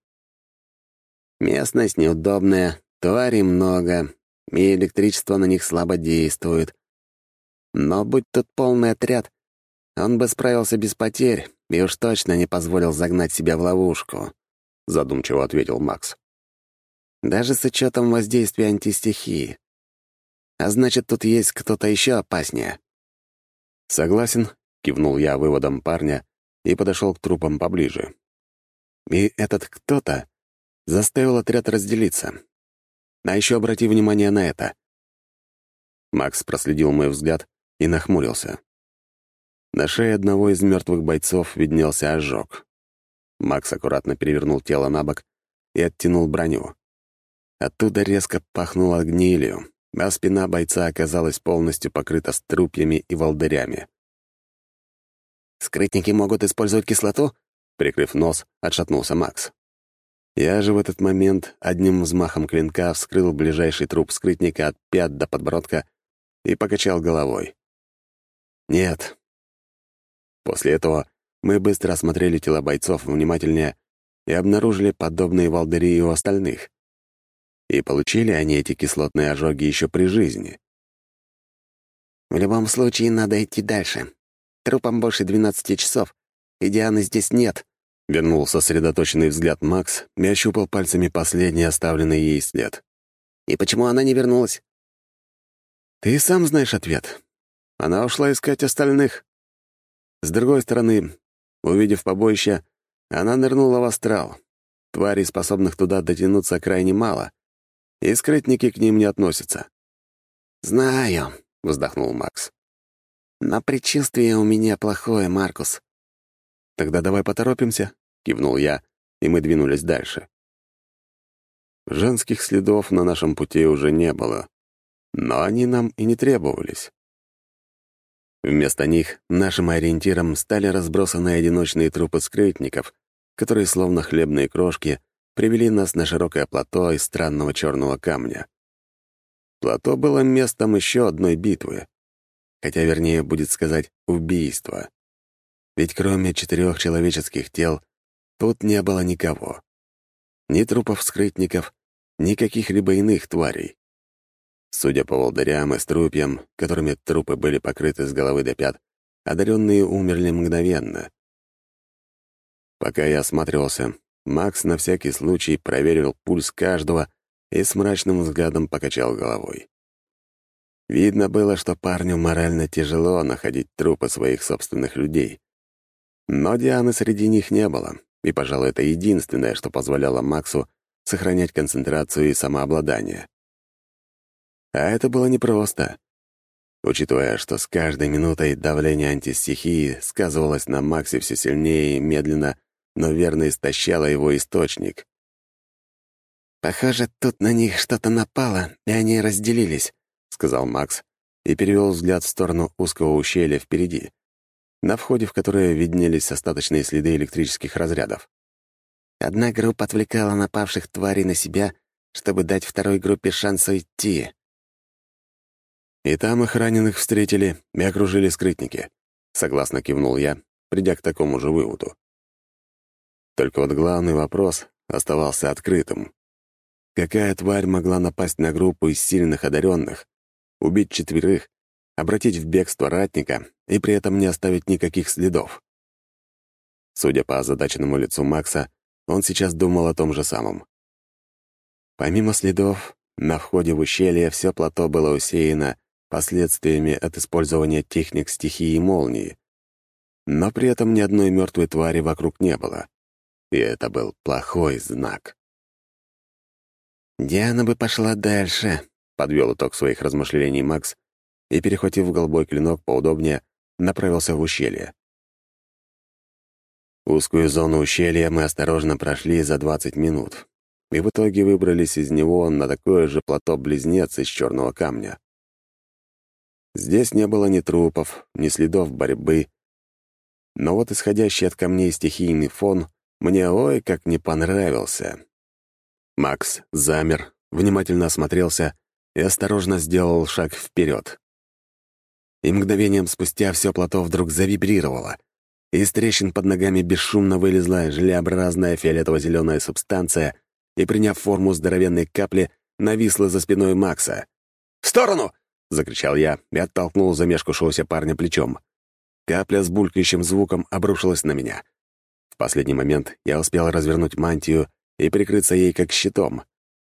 «Местность неудобная, тварей много, и электричество на них слабо действует. Но будь тут полный отряд, он бы справился без потерь, и уж точно не позволил загнать себя в ловушку», — задумчиво ответил Макс. «Даже с учетом воздействия антистихии. А значит, тут есть кто-то еще опаснее». «Согласен», — кивнул я выводом парня и подошел к трупам поближе. И этот кто-то заставил отряд разделиться. А еще обрати внимание на это. Макс проследил мой взгляд и нахмурился. На шее одного из мертвых бойцов виднелся ожог. Макс аккуратно перевернул тело на бок и оттянул броню. Оттуда резко пахнуло гнилью, а спина бойца оказалась полностью покрыта струпьями и волдырями. «Скрытники могут использовать кислоту?» Прикрыв нос, отшатнулся Макс. Я же в этот момент одним взмахом клинка вскрыл ближайший труп скрытника от пят до подбородка и покачал головой. «Нет». После этого мы быстро осмотрели тела бойцов внимательнее и обнаружили подобные волдыри и у остальных. И получили они эти кислотные ожоги еще при жизни. «В любом случае, надо идти дальше. Трупам больше двенадцати часов, и Дианы здесь нет», — вернул сосредоточенный взгляд Макс и ощупал пальцами последний оставленный ей след. «И почему она не вернулась?» «Ты сам знаешь ответ. Она ушла искать остальных. С другой стороны, увидев побоище, она нырнула в астрал. Тварей, способных туда дотянуться, крайне мало, и скрытники к ним не относятся». «Знаю», — вздохнул Макс. «Но предчувствие у меня плохое, Маркус. «Тогда давай поторопимся», — кивнул я, и мы двинулись дальше. Женских следов на нашем пути уже не было, но они нам и не требовались. Вместо них нашим ориентиром стали разбросаны одиночные трупы скрытников, которые, словно хлебные крошки, привели нас на широкое плато из странного черного камня. Плато было местом еще одной битвы, хотя, вернее, будет сказать, убийства. Ведь кроме четырех человеческих тел тут не было никого. Ни трупов скрытников, ни каких-либо иных тварей. Судя по волдырям и струпьям, которыми трупы были покрыты с головы до пят, одаренные умерли мгновенно. Пока я осматривался, Макс на всякий случай проверил пульс каждого и с мрачным взглядом покачал головой. Видно было, что парню морально тяжело находить трупы своих собственных людей. Но Дианы среди них не было, и, пожалуй, это единственное, что позволяло Максу сохранять концентрацию и самообладание. А это было непросто. Учитывая, что с каждой минутой давление антистихии сказывалось на Максе все сильнее и медленно, но верно истощало его источник. «Похоже, тут на них что-то напало, и они разделились», — сказал Макс и перевел взгляд в сторону узкого ущелья впереди, на входе в которое виднелись остаточные следы электрических разрядов. Одна группа отвлекала напавших тварей на себя, чтобы дать второй группе шанс уйти. И там их раненых встретили и окружили скрытники. Согласно кивнул я, придя к такому же выводу. Только вот главный вопрос оставался открытым. Какая тварь могла напасть на группу из сильных одаренных, убить четверых обратить в бегство ратника и при этом не оставить никаких следов. Судя по озадаченному лицу Макса, он сейчас думал о том же самом. Помимо следов, на входе в ущелье все плато было усеяно последствиями от использования техник стихии молнии, но при этом ни одной мертвой твари вокруг не было. И это был плохой знак. «Диана бы пошла дальше», — подвел итог своих размышлений Макс и, перехватив голубой клинок поудобнее, направился в ущелье. Узкую зону ущелья мы осторожно прошли за 20 минут, и в итоге выбрались из него на такое же плато-близнец из черного камня. Здесь не было ни трупов, ни следов борьбы, но вот исходящий от камней стихийный фон мне ой как не понравился. Макс замер, внимательно осмотрелся и осторожно сделал шаг вперед и мгновением спустя все плато вдруг завибрировало. Из трещин под ногами бесшумно вылезла желеобразная фиолетово-зеленая субстанция и, приняв форму здоровенной капли, нависла за спиной Макса. «В сторону!» — закричал я и оттолкнул замешкавшегося парня плечом. Капля с булькающим звуком обрушилась на меня. В последний момент я успел развернуть мантию и прикрыться ей как щитом.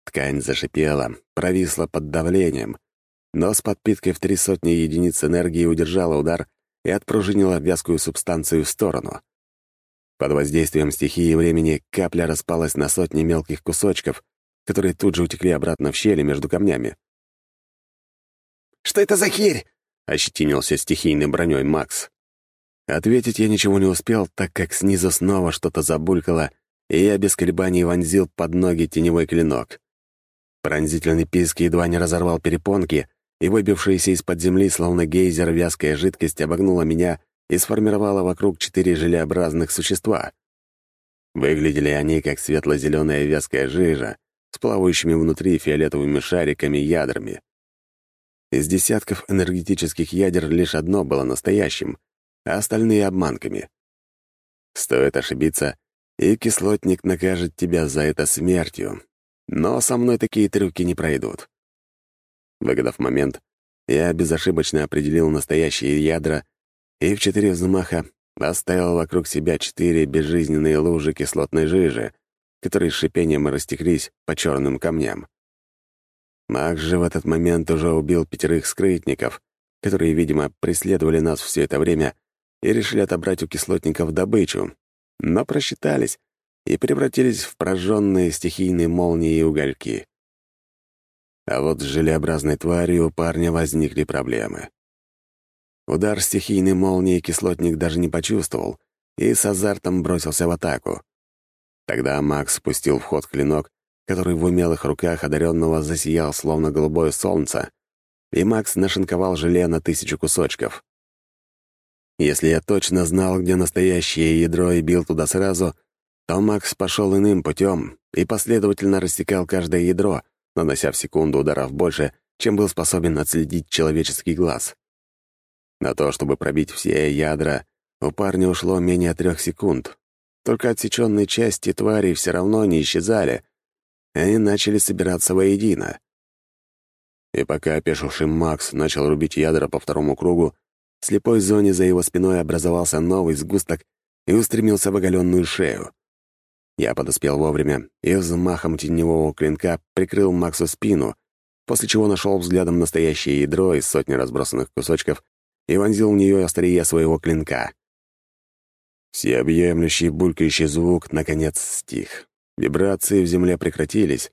Ткань зашипела, провисла под давлением — но с подпиткой в три сотни единиц энергии удержала удар и отпружинила вязкую субстанцию в сторону. Под воздействием стихии времени капля распалась на сотни мелких кусочков, которые тут же утекли обратно в щели между камнями. «Что это за херь?» — ощетинился стихийной броней Макс. Ответить я ничего не успел, так как снизу снова что-то забулькало, и я без колебаний вонзил под ноги теневой клинок. Пронзительный писк едва не разорвал перепонки, и выбившаяся из-под земли, словно гейзер, вязкая жидкость обогнула меня и сформировала вокруг четыре желеобразных существа. Выглядели они как светло-зеленая вязкая жижа с плавающими внутри фиолетовыми шариками-ядрами. Из десятков энергетических ядер лишь одно было настоящим, а остальные — обманками. Стоит ошибиться, и кислотник накажет тебя за это смертью. Но со мной такие трюки не пройдут. Выгодав момент, я безошибочно определил настоящие ядра и в четыре взмаха оставил вокруг себя четыре безжизненные лужи кислотной жижи, которые с шипением растеклись по черным камням. Макс же в этот момент уже убил пятерых скрытников, которые, видимо, преследовали нас все это время и решили отобрать у кислотников добычу, но просчитались и превратились в прожженные стихийные молнии и угольки. А вот с желеобразной тварью у парня возникли проблемы. Удар стихийной молнии кислотник даже не почувствовал и с азартом бросился в атаку. Тогда Макс спустил в ход клинок который в умелых руках одаренного засиял, словно голубое солнце, и Макс нашинковал желе на тысячу кусочков. Если я точно знал, где настоящее ядро и бил туда сразу, то Макс пошел иным путем и последовательно рассекал каждое ядро, нанося в секунду ударов больше, чем был способен отследить человеческий глаз. На то, чтобы пробить все ядра, у парня ушло менее трех секунд. Только отсеченные части твари все равно не исчезали, они начали собираться воедино. И пока опешивший Макс начал рубить ядра по второму кругу, в слепой зоне за его спиной образовался новый сгусток и устремился в оголенную шею. Я подоспел вовремя и взмахом теневого клинка прикрыл Максу спину, после чего нашел взглядом настоящее ядро из сотни разбросанных кусочков и вонзил в нее острие своего клинка. Всеобъемлющий булькающий звук наконец стих. Вибрации в земле прекратились,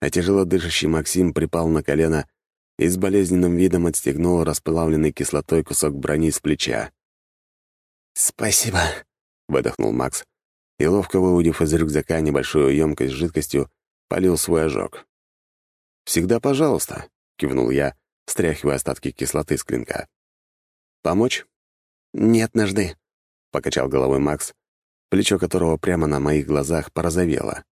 а тяжело дышащий Максим припал на колено и с болезненным видом отстегнул расплавленный кислотой кусок брони с плеча. «Спасибо», — выдохнул Макс и, ловко выудив из рюкзака небольшую емкость с жидкостью, полил свой ожог. «Всегда пожалуйста», — кивнул я, стряхивая остатки кислоты с клинка. «Помочь?» «Нет нужды», — покачал головой Макс плечо которого прямо на моих глазах порозовело.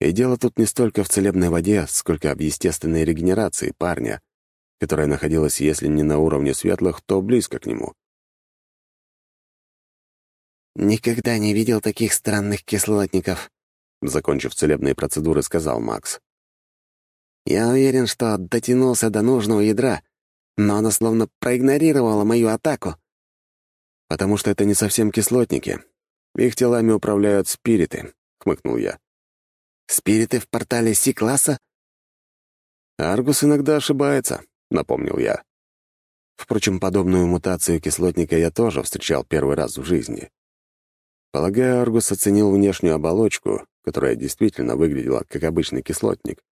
И дело тут не столько в целебной воде, сколько в естественной регенерации парня, которая находилась, если не на уровне светлых, то близко к нему. «Никогда не видел таких странных кислотников», — закончив целебные процедуры, сказал Макс. «Я уверен, что дотянулся до нужного ядра, но оно словно проигнорировало мою атаку». «Потому что это не совсем кислотники, их телами управляют спириты», — хмыкнул я. «Спириты в портале Си-класса?» «Аргус иногда ошибается», — напомнил я. Впрочем, подобную мутацию кислотника я тоже встречал первый раз в жизни. Полагаю, Аргус оценил внешнюю оболочку, которая действительно выглядела как обычный кислотник.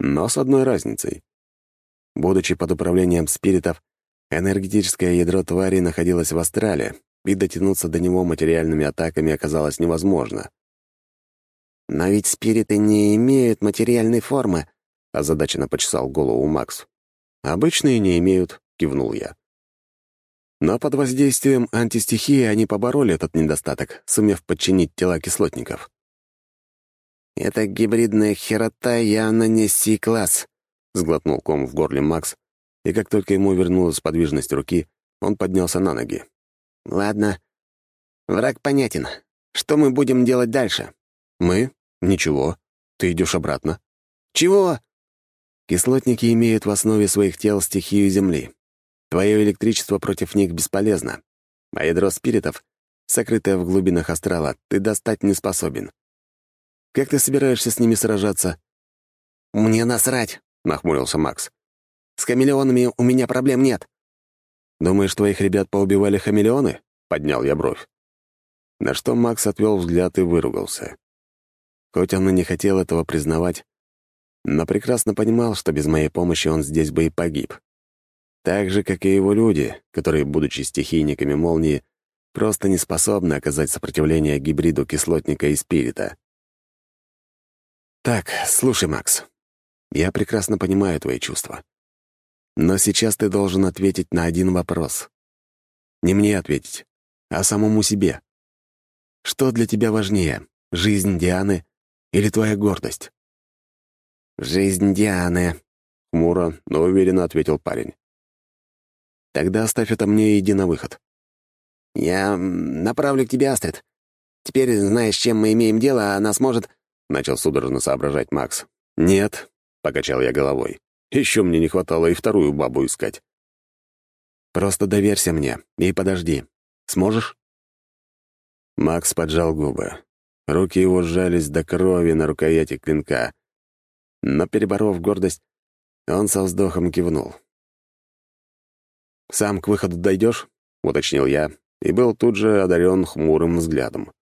Но с одной разницей. Будучи под управлением спиритов, энергетическое ядро твари находилось в астрале, и дотянуться до него материальными атаками оказалось невозможно. «Но ведь спириты не имеют материальной формы», — озадаченно почесал голову Макс. «Обычные не имеют», — кивнул я. Но под воздействием антистихии они побороли этот недостаток, сумев подчинить тела кислотников. «Это гибридная херота явно не Си-класс», — сглотнул ком в горле Макс, и как только ему вернулась подвижность руки, он поднялся на ноги. «Ладно. Враг понятен. Что мы будем делать дальше?» «Мы? Ничего. Ты идешь обратно». «Чего?» «Кислотники имеют в основе своих тел стихию Земли. Твое электричество против них бесполезно. А ядро спиритов, сокрытое в глубинах астрала, ты достать не способен. Как ты собираешься с ними сражаться?» «Мне насрать», — нахмурился Макс. «С хамелеонами у меня проблем нет». Думаешь, твоих ребят поубивали хамелеоны?» — поднял я бровь. На что Макс отвел взгляд и выругался. Хоть он и не хотел этого признавать, но прекрасно понимал, что без моей помощи он здесь бы и погиб. Так же, как и его люди, которые, будучи стихийниками молнии, просто не способны оказать сопротивление гибриду кислотника и спирита. «Так, слушай, Макс, я прекрасно понимаю твои чувства. Но сейчас ты должен ответить на один вопрос. Не мне ответить, а самому себе. Что для тебя важнее, жизнь Дианы или твоя гордость?» «Жизнь Дианы», — хмуро, но уверенно ответил парень. «Тогда оставь это мне и иди на выход». «Я направлю к тебе Астрид. Теперь, знаешь, чем мы имеем дело, она сможет...» — начал судорожно соображать Макс. «Нет», — покачал я головой. «Еще мне не хватало и вторую бабу искать». «Просто доверься мне и подожди. Сможешь?» Макс поджал губы. Руки его сжались до крови на рукояти клинка. Но, переборов гордость, он со вздохом кивнул. «Сам к выходу дойдешь?» — уточнил я, и был тут же одарен хмурым взглядом.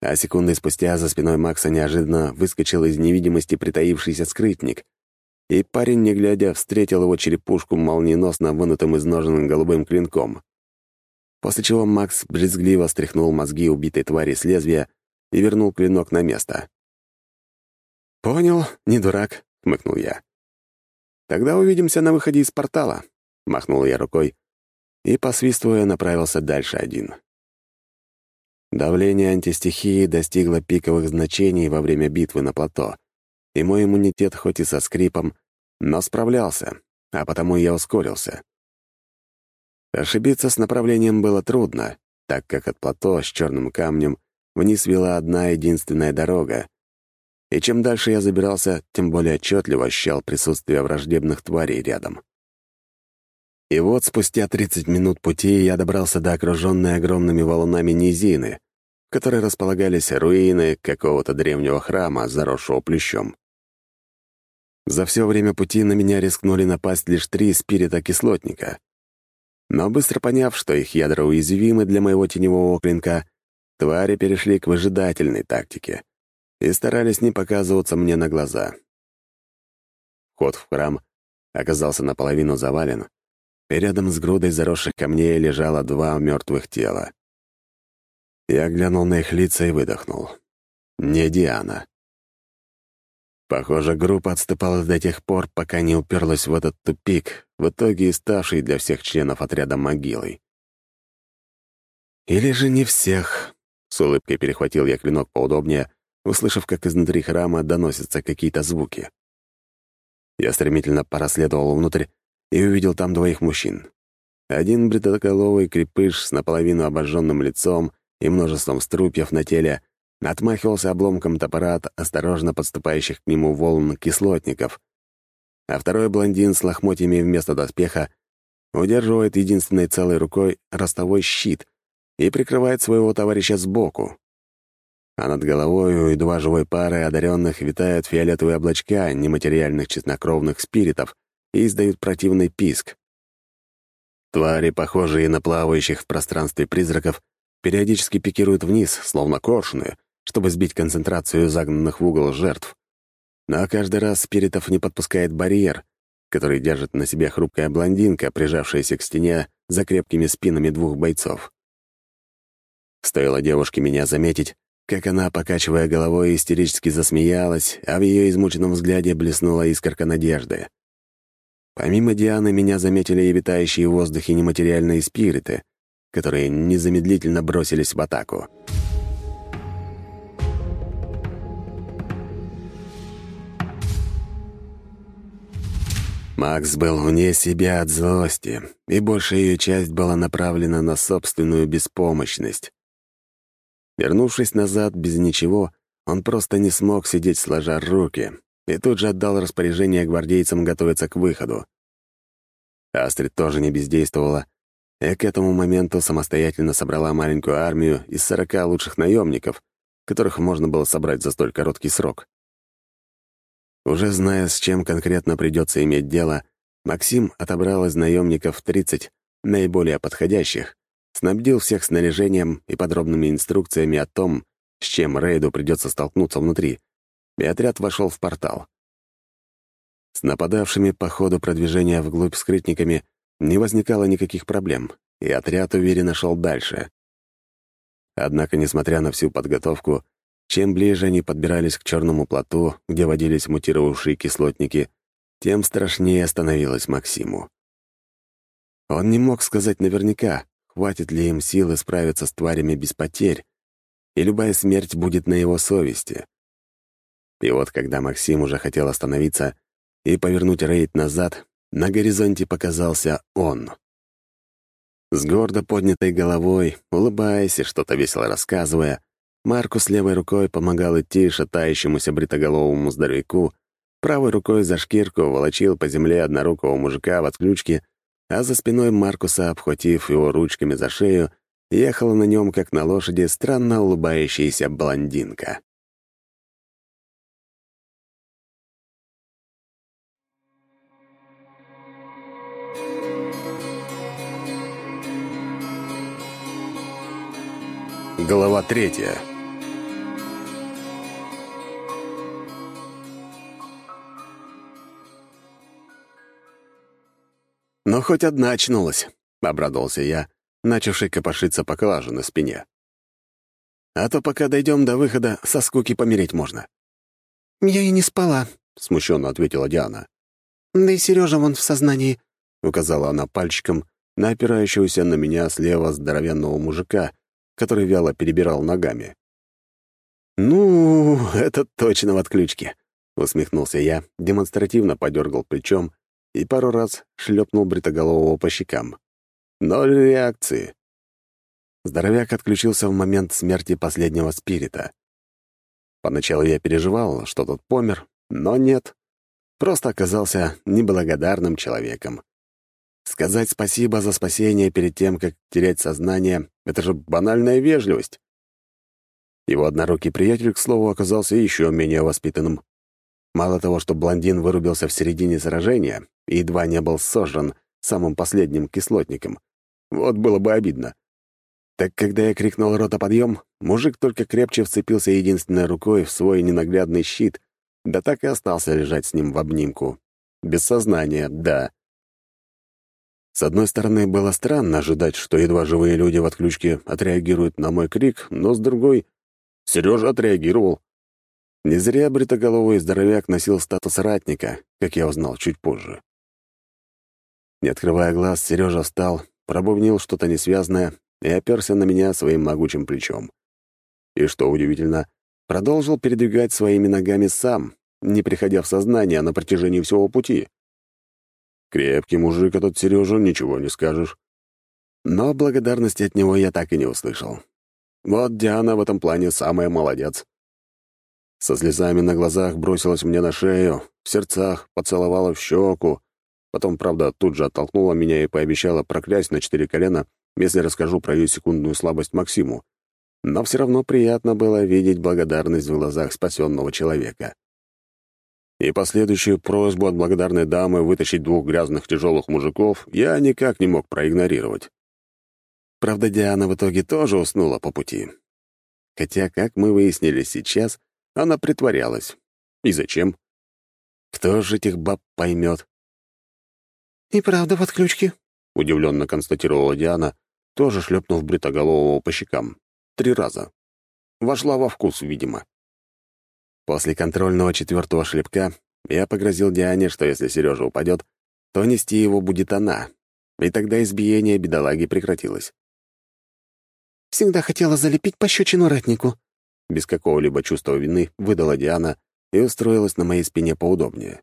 А секунды спустя за спиной Макса неожиданно выскочил из невидимости притаившийся скрытник, и парень, не глядя, встретил его черепушку молниеносно вынутым из ножен голубым клинком. После чего Макс брезгливо стряхнул мозги убитой твари с лезвия и вернул клинок на место. «Понял, не дурак», — хмыкнул я. «Тогда увидимся на выходе из портала», — махнул я рукой и, посвистывая, направился дальше один. Давление антистихии достигло пиковых значений во время битвы на плато, и мой иммунитет хоть и со скрипом, но справлялся, а потому я ускорился. Ошибиться с направлением было трудно, так как от плато с черным камнем вниз вела одна единственная дорога, и чем дальше я забирался, тем более отчетливо ощущал присутствие враждебных тварей рядом. И вот спустя 30 минут пути я добрался до окруженной огромными валунами низины, в которой располагались руины какого-то древнего храма, заросшего плющом. За все время пути на меня рискнули напасть лишь три спирита-кислотника. Но быстро поняв, что их ядра уязвимы для моего теневого клинка, твари перешли к выжидательной тактике и старались не показываться мне на глаза. Вход в храм оказался наполовину завален, и рядом с грудой заросших камней лежало два мертвых тела. Я глянул на их лица и выдохнул. Не Диана. Похоже, группа отступала до тех пор, пока не уперлась в этот тупик, в итоге и ставший для всех членов отряда могилой. Или же не всех. С улыбкой перехватил я клинок поудобнее, услышав, как изнутри храма доносятся какие-то звуки. Я стремительно проследовал внутрь и увидел там двоих мужчин. Один бритоголовый крепыш с наполовину обожженным лицом и множеством струпьев на теле отмахивался обломком топора от осторожно подступающих к нему волн кислотников, а второй блондин с лохмотьями вместо доспеха удерживает единственной целой рукой ростовой щит и прикрывает своего товарища сбоку. А над головой у едва живой пары одаренных витают фиолетовые облачка нематериальных честнокровных спиритов, и издают противный писк. Твари, похожие на плавающих в пространстве призраков, периодически пикируют вниз, словно коршуны, чтобы сбить концентрацию загнанных в угол жертв. Но каждый раз спиритов не подпускает барьер, который держит на себе хрупкая блондинка, прижавшаяся к стене за крепкими спинами двух бойцов. Стоило девушке меня заметить, как она, покачивая головой, истерически засмеялась, а в ее измученном взгляде блеснула искорка надежды. Помимо Дианы меня заметили и витающие в воздухе нематериальные спириты, которые незамедлительно бросились в атаку. Макс был вне себя от злости, и большая ее часть была направлена на собственную беспомощность. Вернувшись назад без ничего, он просто не смог сидеть сложа руки, и тут же отдал распоряжение гвардейцам готовиться к выходу. Астрид тоже не бездействовала, и к этому моменту самостоятельно собрала маленькую армию из сорока лучших наемников, которых можно было собрать за столь короткий срок. Уже зная, с чем конкретно придется иметь дело, Максим отобрал из наемников 30, наиболее подходящих, снабдил всех снаряжением и подробными инструкциями о том, с чем рейду придется столкнуться внутри, и отряд вошел в портал. С нападавшими по ходу продвижения вглубь скрытниками не возникало никаких проблем, и отряд уверенно шел дальше. Однако, несмотря на всю подготовку, чем ближе они подбирались к черному плоту, где водились мутировавшие кислотники, тем страшнее становилось Максиму. Он не мог сказать наверняка, хватит ли им силы справиться с тварями без потерь, и любая смерть будет на его совести. И вот когда Максим уже хотел остановиться и повернуть рейд назад, на горизонте показался он. С гордо поднятой головой, улыбаясь и что-то весело рассказывая, Маркус левой рукой помогал идти шатающемуся бритоголовому здоровяку, правой рукой за шкирку волочил по земле однорукого мужика в отключке, а за спиной Маркуса, обхватив его ручками за шею, ехала на нем, как на лошади, странно улыбающаяся блондинка. Глава третья. «Ну, хоть одна очнулась», — обрадовался я, начавший копошиться по клажу на спине. «А то пока дойдем до выхода, со скуки помереть можно». «Я и не спала», — смущенно ответила Диана. «Да и Сережа вон в сознании», — указала она пальчиком на опирающегося на меня слева здоровенного мужика, который вяло перебирал ногами. «Ну, это точно в отключке», — усмехнулся я, демонстративно подергал плечом и пару раз шлепнул бритоголового по щекам. Ноль реакции. Здоровяк отключился в момент смерти последнего спирита. Поначалу я переживал, что тот помер, но нет. Просто оказался неблагодарным человеком. Сказать спасибо за спасение перед тем, как терять сознание — это же банальная вежливость. Его однорукий приятель, к слову, оказался еще менее воспитанным. Мало того, что блондин вырубился в середине сражения и едва не был сожжен самым последним кислотником, вот было бы обидно. Так когда я крикнул рота подъем, мужик только крепче вцепился единственной рукой в свой ненаглядный щит, да так и остался лежать с ним в обнимку. Без сознания, да. С одной стороны, было странно ожидать, что едва живые люди в отключке отреагируют на мой крик, но с другой — Сережа отреагировал. Не зря бритоголовый здоровяк носил статус ратника, как я узнал чуть позже. Не открывая глаз, Сережа встал, пробубнил что-то несвязное и оперся на меня своим могучим плечом. И, что удивительно, продолжил передвигать своими ногами сам, не приходя в сознание на протяжении всего пути. Крепкий мужик этот Сережа, ничего не скажешь. Но благодарности от него я так и не услышал. Вот Диана в этом плане самая молодец. Со слезами на глазах бросилась мне на шею, в сердцах поцеловала в щеку, потом, правда, тут же оттолкнула меня и пообещала проклясть на четыре колена, если расскажу про ее секундную слабость Максиму. Но все равно приятно было видеть благодарность в глазах спасенного человека и последующую просьбу от благодарной дамы вытащить двух грязных тяжелых мужиков я никак не мог проигнорировать. Правда, Диана в итоге тоже уснула по пути. Хотя, как мы выяснили сейчас, она притворялась. И зачем? Кто же этих баб поймет? «И правда в отключке», — удивленно констатировала Диана, тоже шлепнув бритоголового по щекам. Три раза. Вошла во вкус, видимо. После контрольного четвертого шлепка я погрозил Диане, что если Сережа упадет, то нести его будет она, и тогда избиение бедолаги прекратилось. «Всегда хотела залепить пощечину ратнику», без какого-либо чувства вины выдала Диана и устроилась на моей спине поудобнее.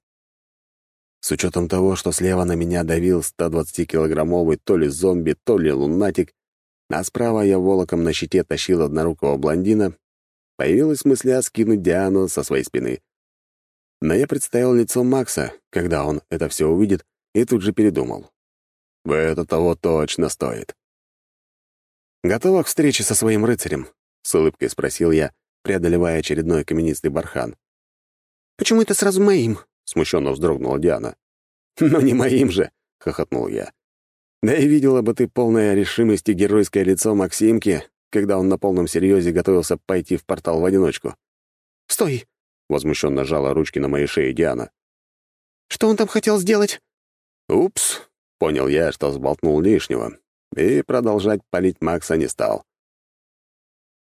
С учетом того, что слева на меня давил 120-килограммовый то ли зомби, то ли лунатик, а справа я волоком на щите тащил однорукого блондина, Появилась мысля скинуть Диану со своей спины. Но я представил лицо Макса, когда он это все увидит, и тут же передумал. Это того точно стоит. «Готова к встрече со своим рыцарем?» — с улыбкой спросил я, преодолевая очередной каменистый бархан. «Почему это сразу моим?» — смущенно вздрогнула Диана. «Ну не моим же!» — хохотнул я. Да и видела бы ты полное решимости геройское лицо Максимки, когда он на полном серьезе готовился пойти в портал в одиночку. «Стой!» — возмущенно жала ручки на моей шее Диана. «Что он там хотел сделать?» «Упс!» — понял я, что сболтнул лишнего, и продолжать палить Макса не стал.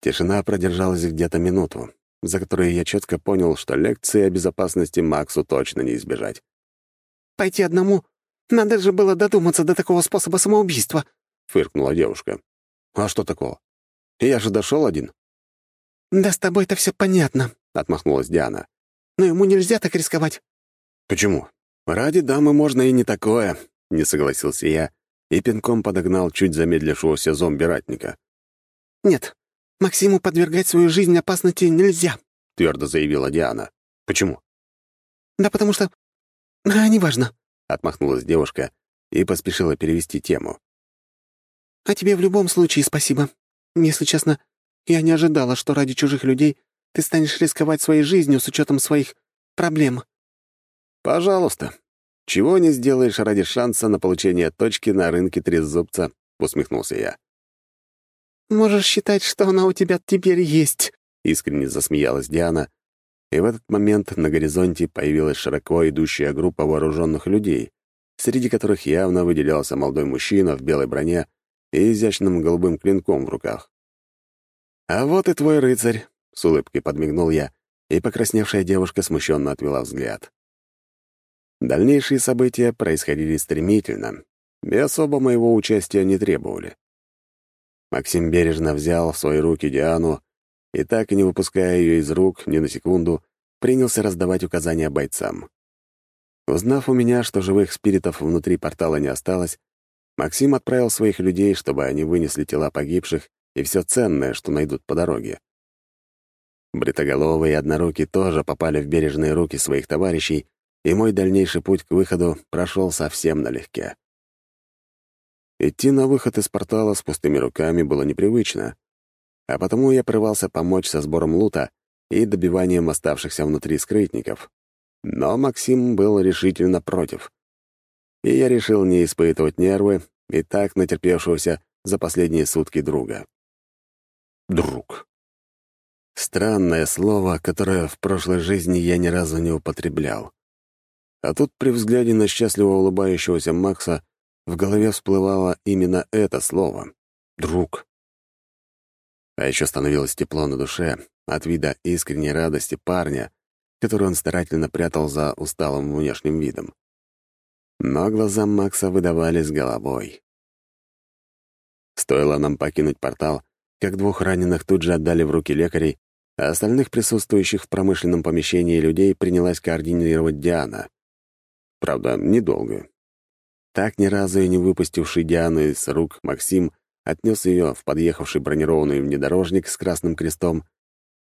Тишина продержалась где-то минуту, за которую я четко понял, что лекции о безопасности Максу точно не избежать. «Пойти одному? Надо же было додуматься до такого способа самоубийства!» — фыркнула девушка. «А что такого? Я же дошел один». «Да с тобой-то все понятно», — отмахнулась Диана. «Но ему нельзя так рисковать». «Почему? Ради дамы можно и не такое», — не согласился я и пинком подогнал чуть замедлившегося зомби-ратника. «Нет, Максиму подвергать свою жизнь опасности нельзя», — твердо заявила Диана. «Почему?» «Да потому что... А, неважно», — отмахнулась девушка и поспешила перевести тему. «А тебе в любом случае спасибо. Если честно, я не ожидала, что ради чужих людей ты станешь рисковать своей жизнью с учетом своих проблем». «Пожалуйста. Чего не сделаешь ради шанса на получение точки на рынке трезубца?» — усмехнулся я. «Можешь считать, что она у тебя теперь есть», — искренне засмеялась Диана, и в этот момент на горизонте появилась широко идущая группа вооруженных людей, среди которых явно выделялся молодой мужчина в белой броне и изящным голубым клинком в руках. «А вот и твой рыцарь», — с улыбкой подмигнул я, и покрасневшая девушка смущенно отвела взгляд. Дальнейшие события происходили стремительно, и особо моего участия не требовали. Максим бережно взял в свои руки Диану и, так и не выпуская ее из рук ни на секунду, принялся раздавать указания бойцам. Узнав у меня, что живых спиритов внутри портала не осталось, Максим отправил своих людей, чтобы они вынесли тела погибших и все ценное, что найдут по дороге. Бритоголовые и одноруки тоже попали в бережные руки своих товарищей, и мой дальнейший путь к выходу прошел совсем налегке. Идти на выход из портала с пустыми руками было непривычно, а потому я прорывался помочь со сбором лута и добиванием оставшихся внутри скрытников. Но Максим был решительно против. И я решил не испытывать нервы и так натерпевшегося за последние сутки друга. Друг. Странное слово, которое в прошлой жизни я ни разу не употреблял. А тут при взгляде на счастливо улыбающегося Макса в голове всплывало именно это слово — «друг». А еще становилось тепло на душе от вида искренней радости парня, который он старательно прятал за усталым внешним видом. Но глаза Макса выдавали с головой. Стоило нам покинуть портал, как двух раненых тут же отдали в руки лекарей, а остальных присутствующих в промышленном помещении людей принялась координировать Диана. Правда, недолго. Так, ни разу и не выпустивший Диану из рук Максим отнес ее в подъехавший бронированный внедорожник с красным крестом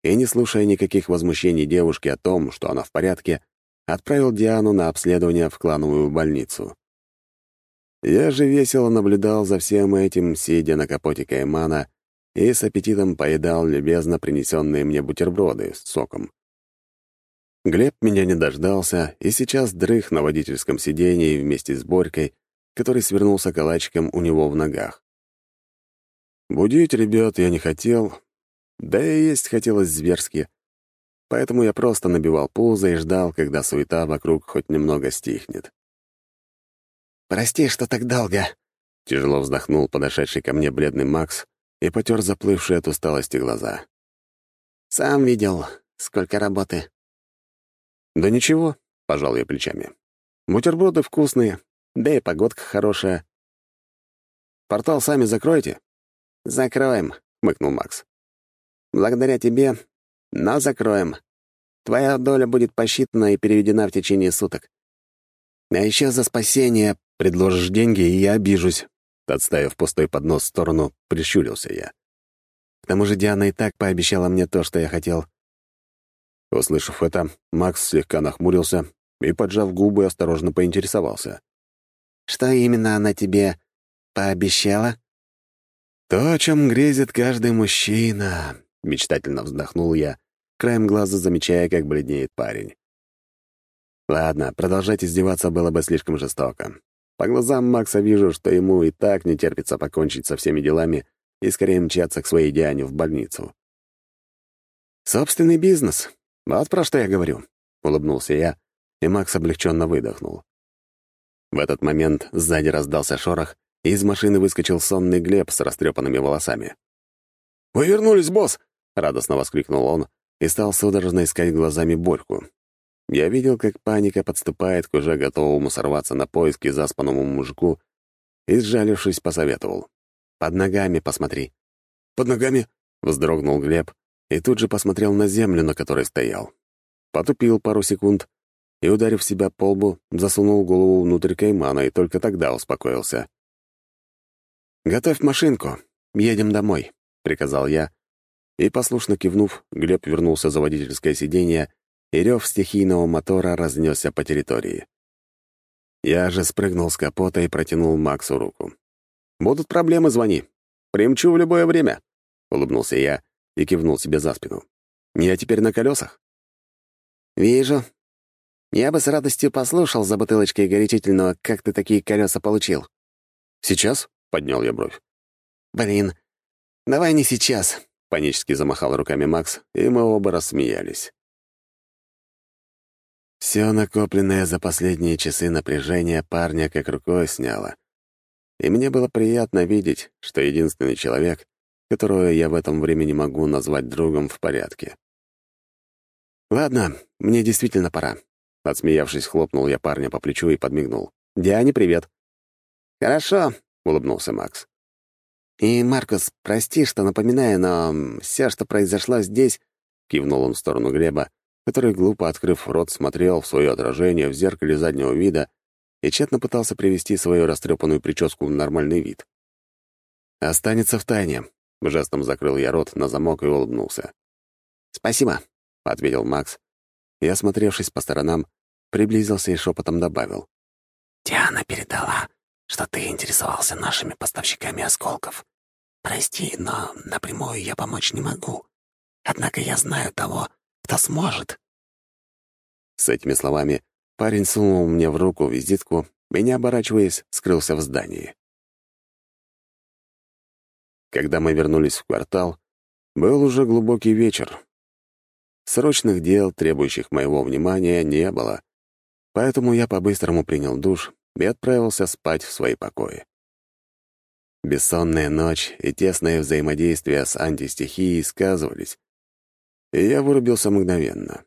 и, не слушая никаких возмущений девушки о том, что она в порядке, отправил Диану на обследование в клановую больницу. Я же весело наблюдал за всем этим, сидя на капоте Каймана, и с аппетитом поедал любезно принесенные мне бутерброды с соком. Глеб меня не дождался и сейчас дрых на водительском сидении вместе с Борькой, который свернулся калачиком у него в ногах. Будить ребят я не хотел, да и есть хотелось зверски, поэтому я просто набивал пузо и ждал, когда суета вокруг хоть немного стихнет. «Прости, что так долго», — тяжело вздохнул подошедший ко мне бледный Макс и потер заплывшие от усталости глаза. «Сам видел, сколько работы». «Да ничего», — пожал я плечами. «Бутерброды вкусные, да и погодка хорошая. Портал сами закроете?» «Закроем», — хмыкнул Макс. «Благодаря тебе, но закроем. Твоя доля будет посчитана и переведена в течение суток. А еще за спасение предложишь деньги, и я обижусь». Отставив пустой поднос в сторону, прищурился я. К тому же Диана и так пообещала мне то, что я хотел. Услышав это, Макс слегка нахмурился и, поджав губы, осторожно поинтересовался. «Что именно она тебе пообещала?» «То, о чем грезит каждый мужчина», — мечтательно вздохнул я, краем глаза замечая, как бледнеет парень. Ладно, продолжать издеваться было бы слишком жестоко. По глазам Макса вижу, что ему и так не терпится покончить со всеми делами и скорее мчаться к своей Диане в больницу. «Собственный бизнес. Вот про что я говорю», — улыбнулся я, и Макс облегченно выдохнул. В этот момент сзади раздался шорох, и из машины выскочил сонный Глеб с растрепанными волосами. «Вы вернулись, босс!» — радостно воскликнул он и стал судорожно искать глазами Борьку. Я видел, как паника подступает к уже готовому сорваться на поиски заспанному мужику и, сжалившись, посоветовал. «Под ногами посмотри». «Под ногами?» — вздрогнул Глеб и тут же посмотрел на землю, на которой стоял. Потупил пару секунд и, ударив себя по лбу, засунул голову внутрь каймана и только тогда успокоился. «Готовь машинку, едем домой», — приказал я, и, послушно кивнув, Глеб вернулся за водительское сиденье и рев стихийного мотора разнесся по территории. Я же спрыгнул с капота и протянул Максу руку. «Будут проблемы, звони. Примчу в любое время», — улыбнулся я и кивнул себе за спину. «Я теперь на колесах?» «Вижу. Я бы с радостью послушал за бутылочкой горячительного, как ты такие колеса получил». «Сейчас?» — поднял я бровь. «Блин, давай не сейчас», — панически замахал руками Макс, и мы оба рассмеялись. Все накопленное за последние часы напряжение парня как рукой сняло. И мне было приятно видеть, что единственный человек, которого я в этом времени могу назвать другом, в порядке. «Ладно, мне действительно пора». Отсмеявшись, хлопнул я парня по плечу и подмигнул. «Диане, привет». «Хорошо», — улыбнулся Макс. «И, Маркус, прости, что напоминаю, но все, что произошло здесь...» — кивнул он в сторону Глеба, который, глупо открыв рот, смотрел в свое отражение в зеркале заднего вида и тщетно пытался привести свою растрепанную прическу в нормальный вид. «Останется в тайне», — жестом закрыл я рот на замок и улыбнулся. «Спасибо», — ответил Макс, и, осмотревшись по сторонам, приблизился и шепотом добавил. «Диана передала, что ты интересовался нашими поставщиками осколков. Прости, но напрямую я помочь не могу. Однако я знаю того, кто сможет». С этими словами парень сунул мне в руку визитку не оборачиваясь, скрылся в здании. Когда мы вернулись в квартал, был уже глубокий вечер. Срочных дел, требующих моего внимания, не было, поэтому я по-быстрому принял душ и отправился спать в свои покои. Бессонная ночь и тесное взаимодействие с антистихией сказывались, и я вырубился мгновенно.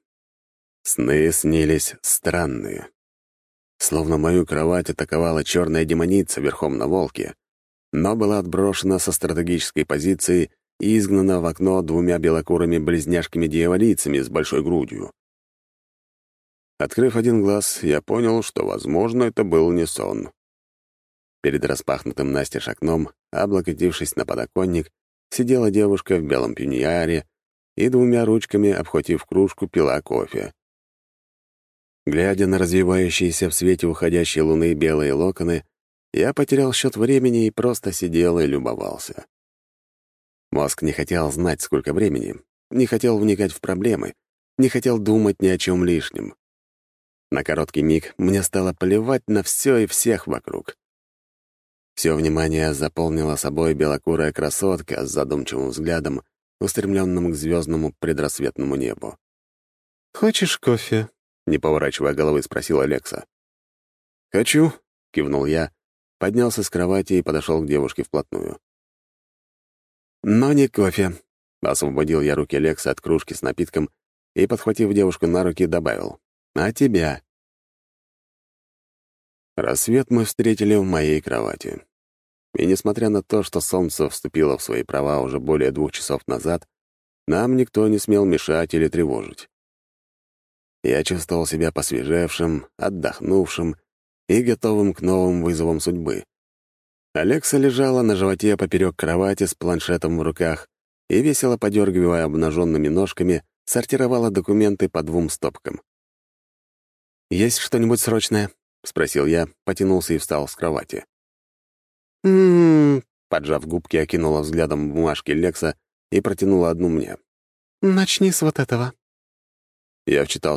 Сны снились странные. Словно мою кровать атаковала черная демоница верхом на волке, но была отброшена со стратегической позиции и изгнана в окно двумя белокурыми близняшками-дьяволицами с большой грудью. Открыв один глаз, я понял, что, возможно, это был не сон. Перед распахнутым настежь окном, облокотившись на подоконник, сидела девушка в белом пюниаре и двумя ручками, обхватив кружку, пила кофе. Глядя на развивающиеся в свете уходящей луны белые локоны, я потерял счет времени и просто сидел и любовался. Мозг не хотел знать, сколько времени, не хотел вникать в проблемы, не хотел думать ни о чем лишнем. На короткий миг мне стало плевать на все и всех вокруг. Все внимание заполнила собой белокурая красотка с задумчивым взглядом, устремленным к звездному предрассветному небу. «Хочешь кофе?» — не поворачивая головы, спросил Алекса. «Хочу», — кивнул я, поднялся с кровати и подошел к девушке вплотную. «Но не кофе», — освободил я руки Алекса от кружки с напитком и, подхватив девушку на руки, добавил. «А тебя?» Рассвет мы встретили в моей кровати. И несмотря на то, что солнце вступило в свои права уже более двух часов назад, нам никто не смел мешать или тревожить. Я чувствовал себя посвежевшим, отдохнувшим и готовым к новым вызовам судьбы. Алекса лежала на животе поперек кровати с планшетом в руках и, весело подергивая обнаженными ножками, сортировала документы по двум стопкам. «Есть что-нибудь срочное?» — спросил я, потянулся и встал с кровати. «М-м-м», поджав губки, окинула взглядом бумажки Лекса и протянула одну мне. «Начни с вот этого». Я вчитался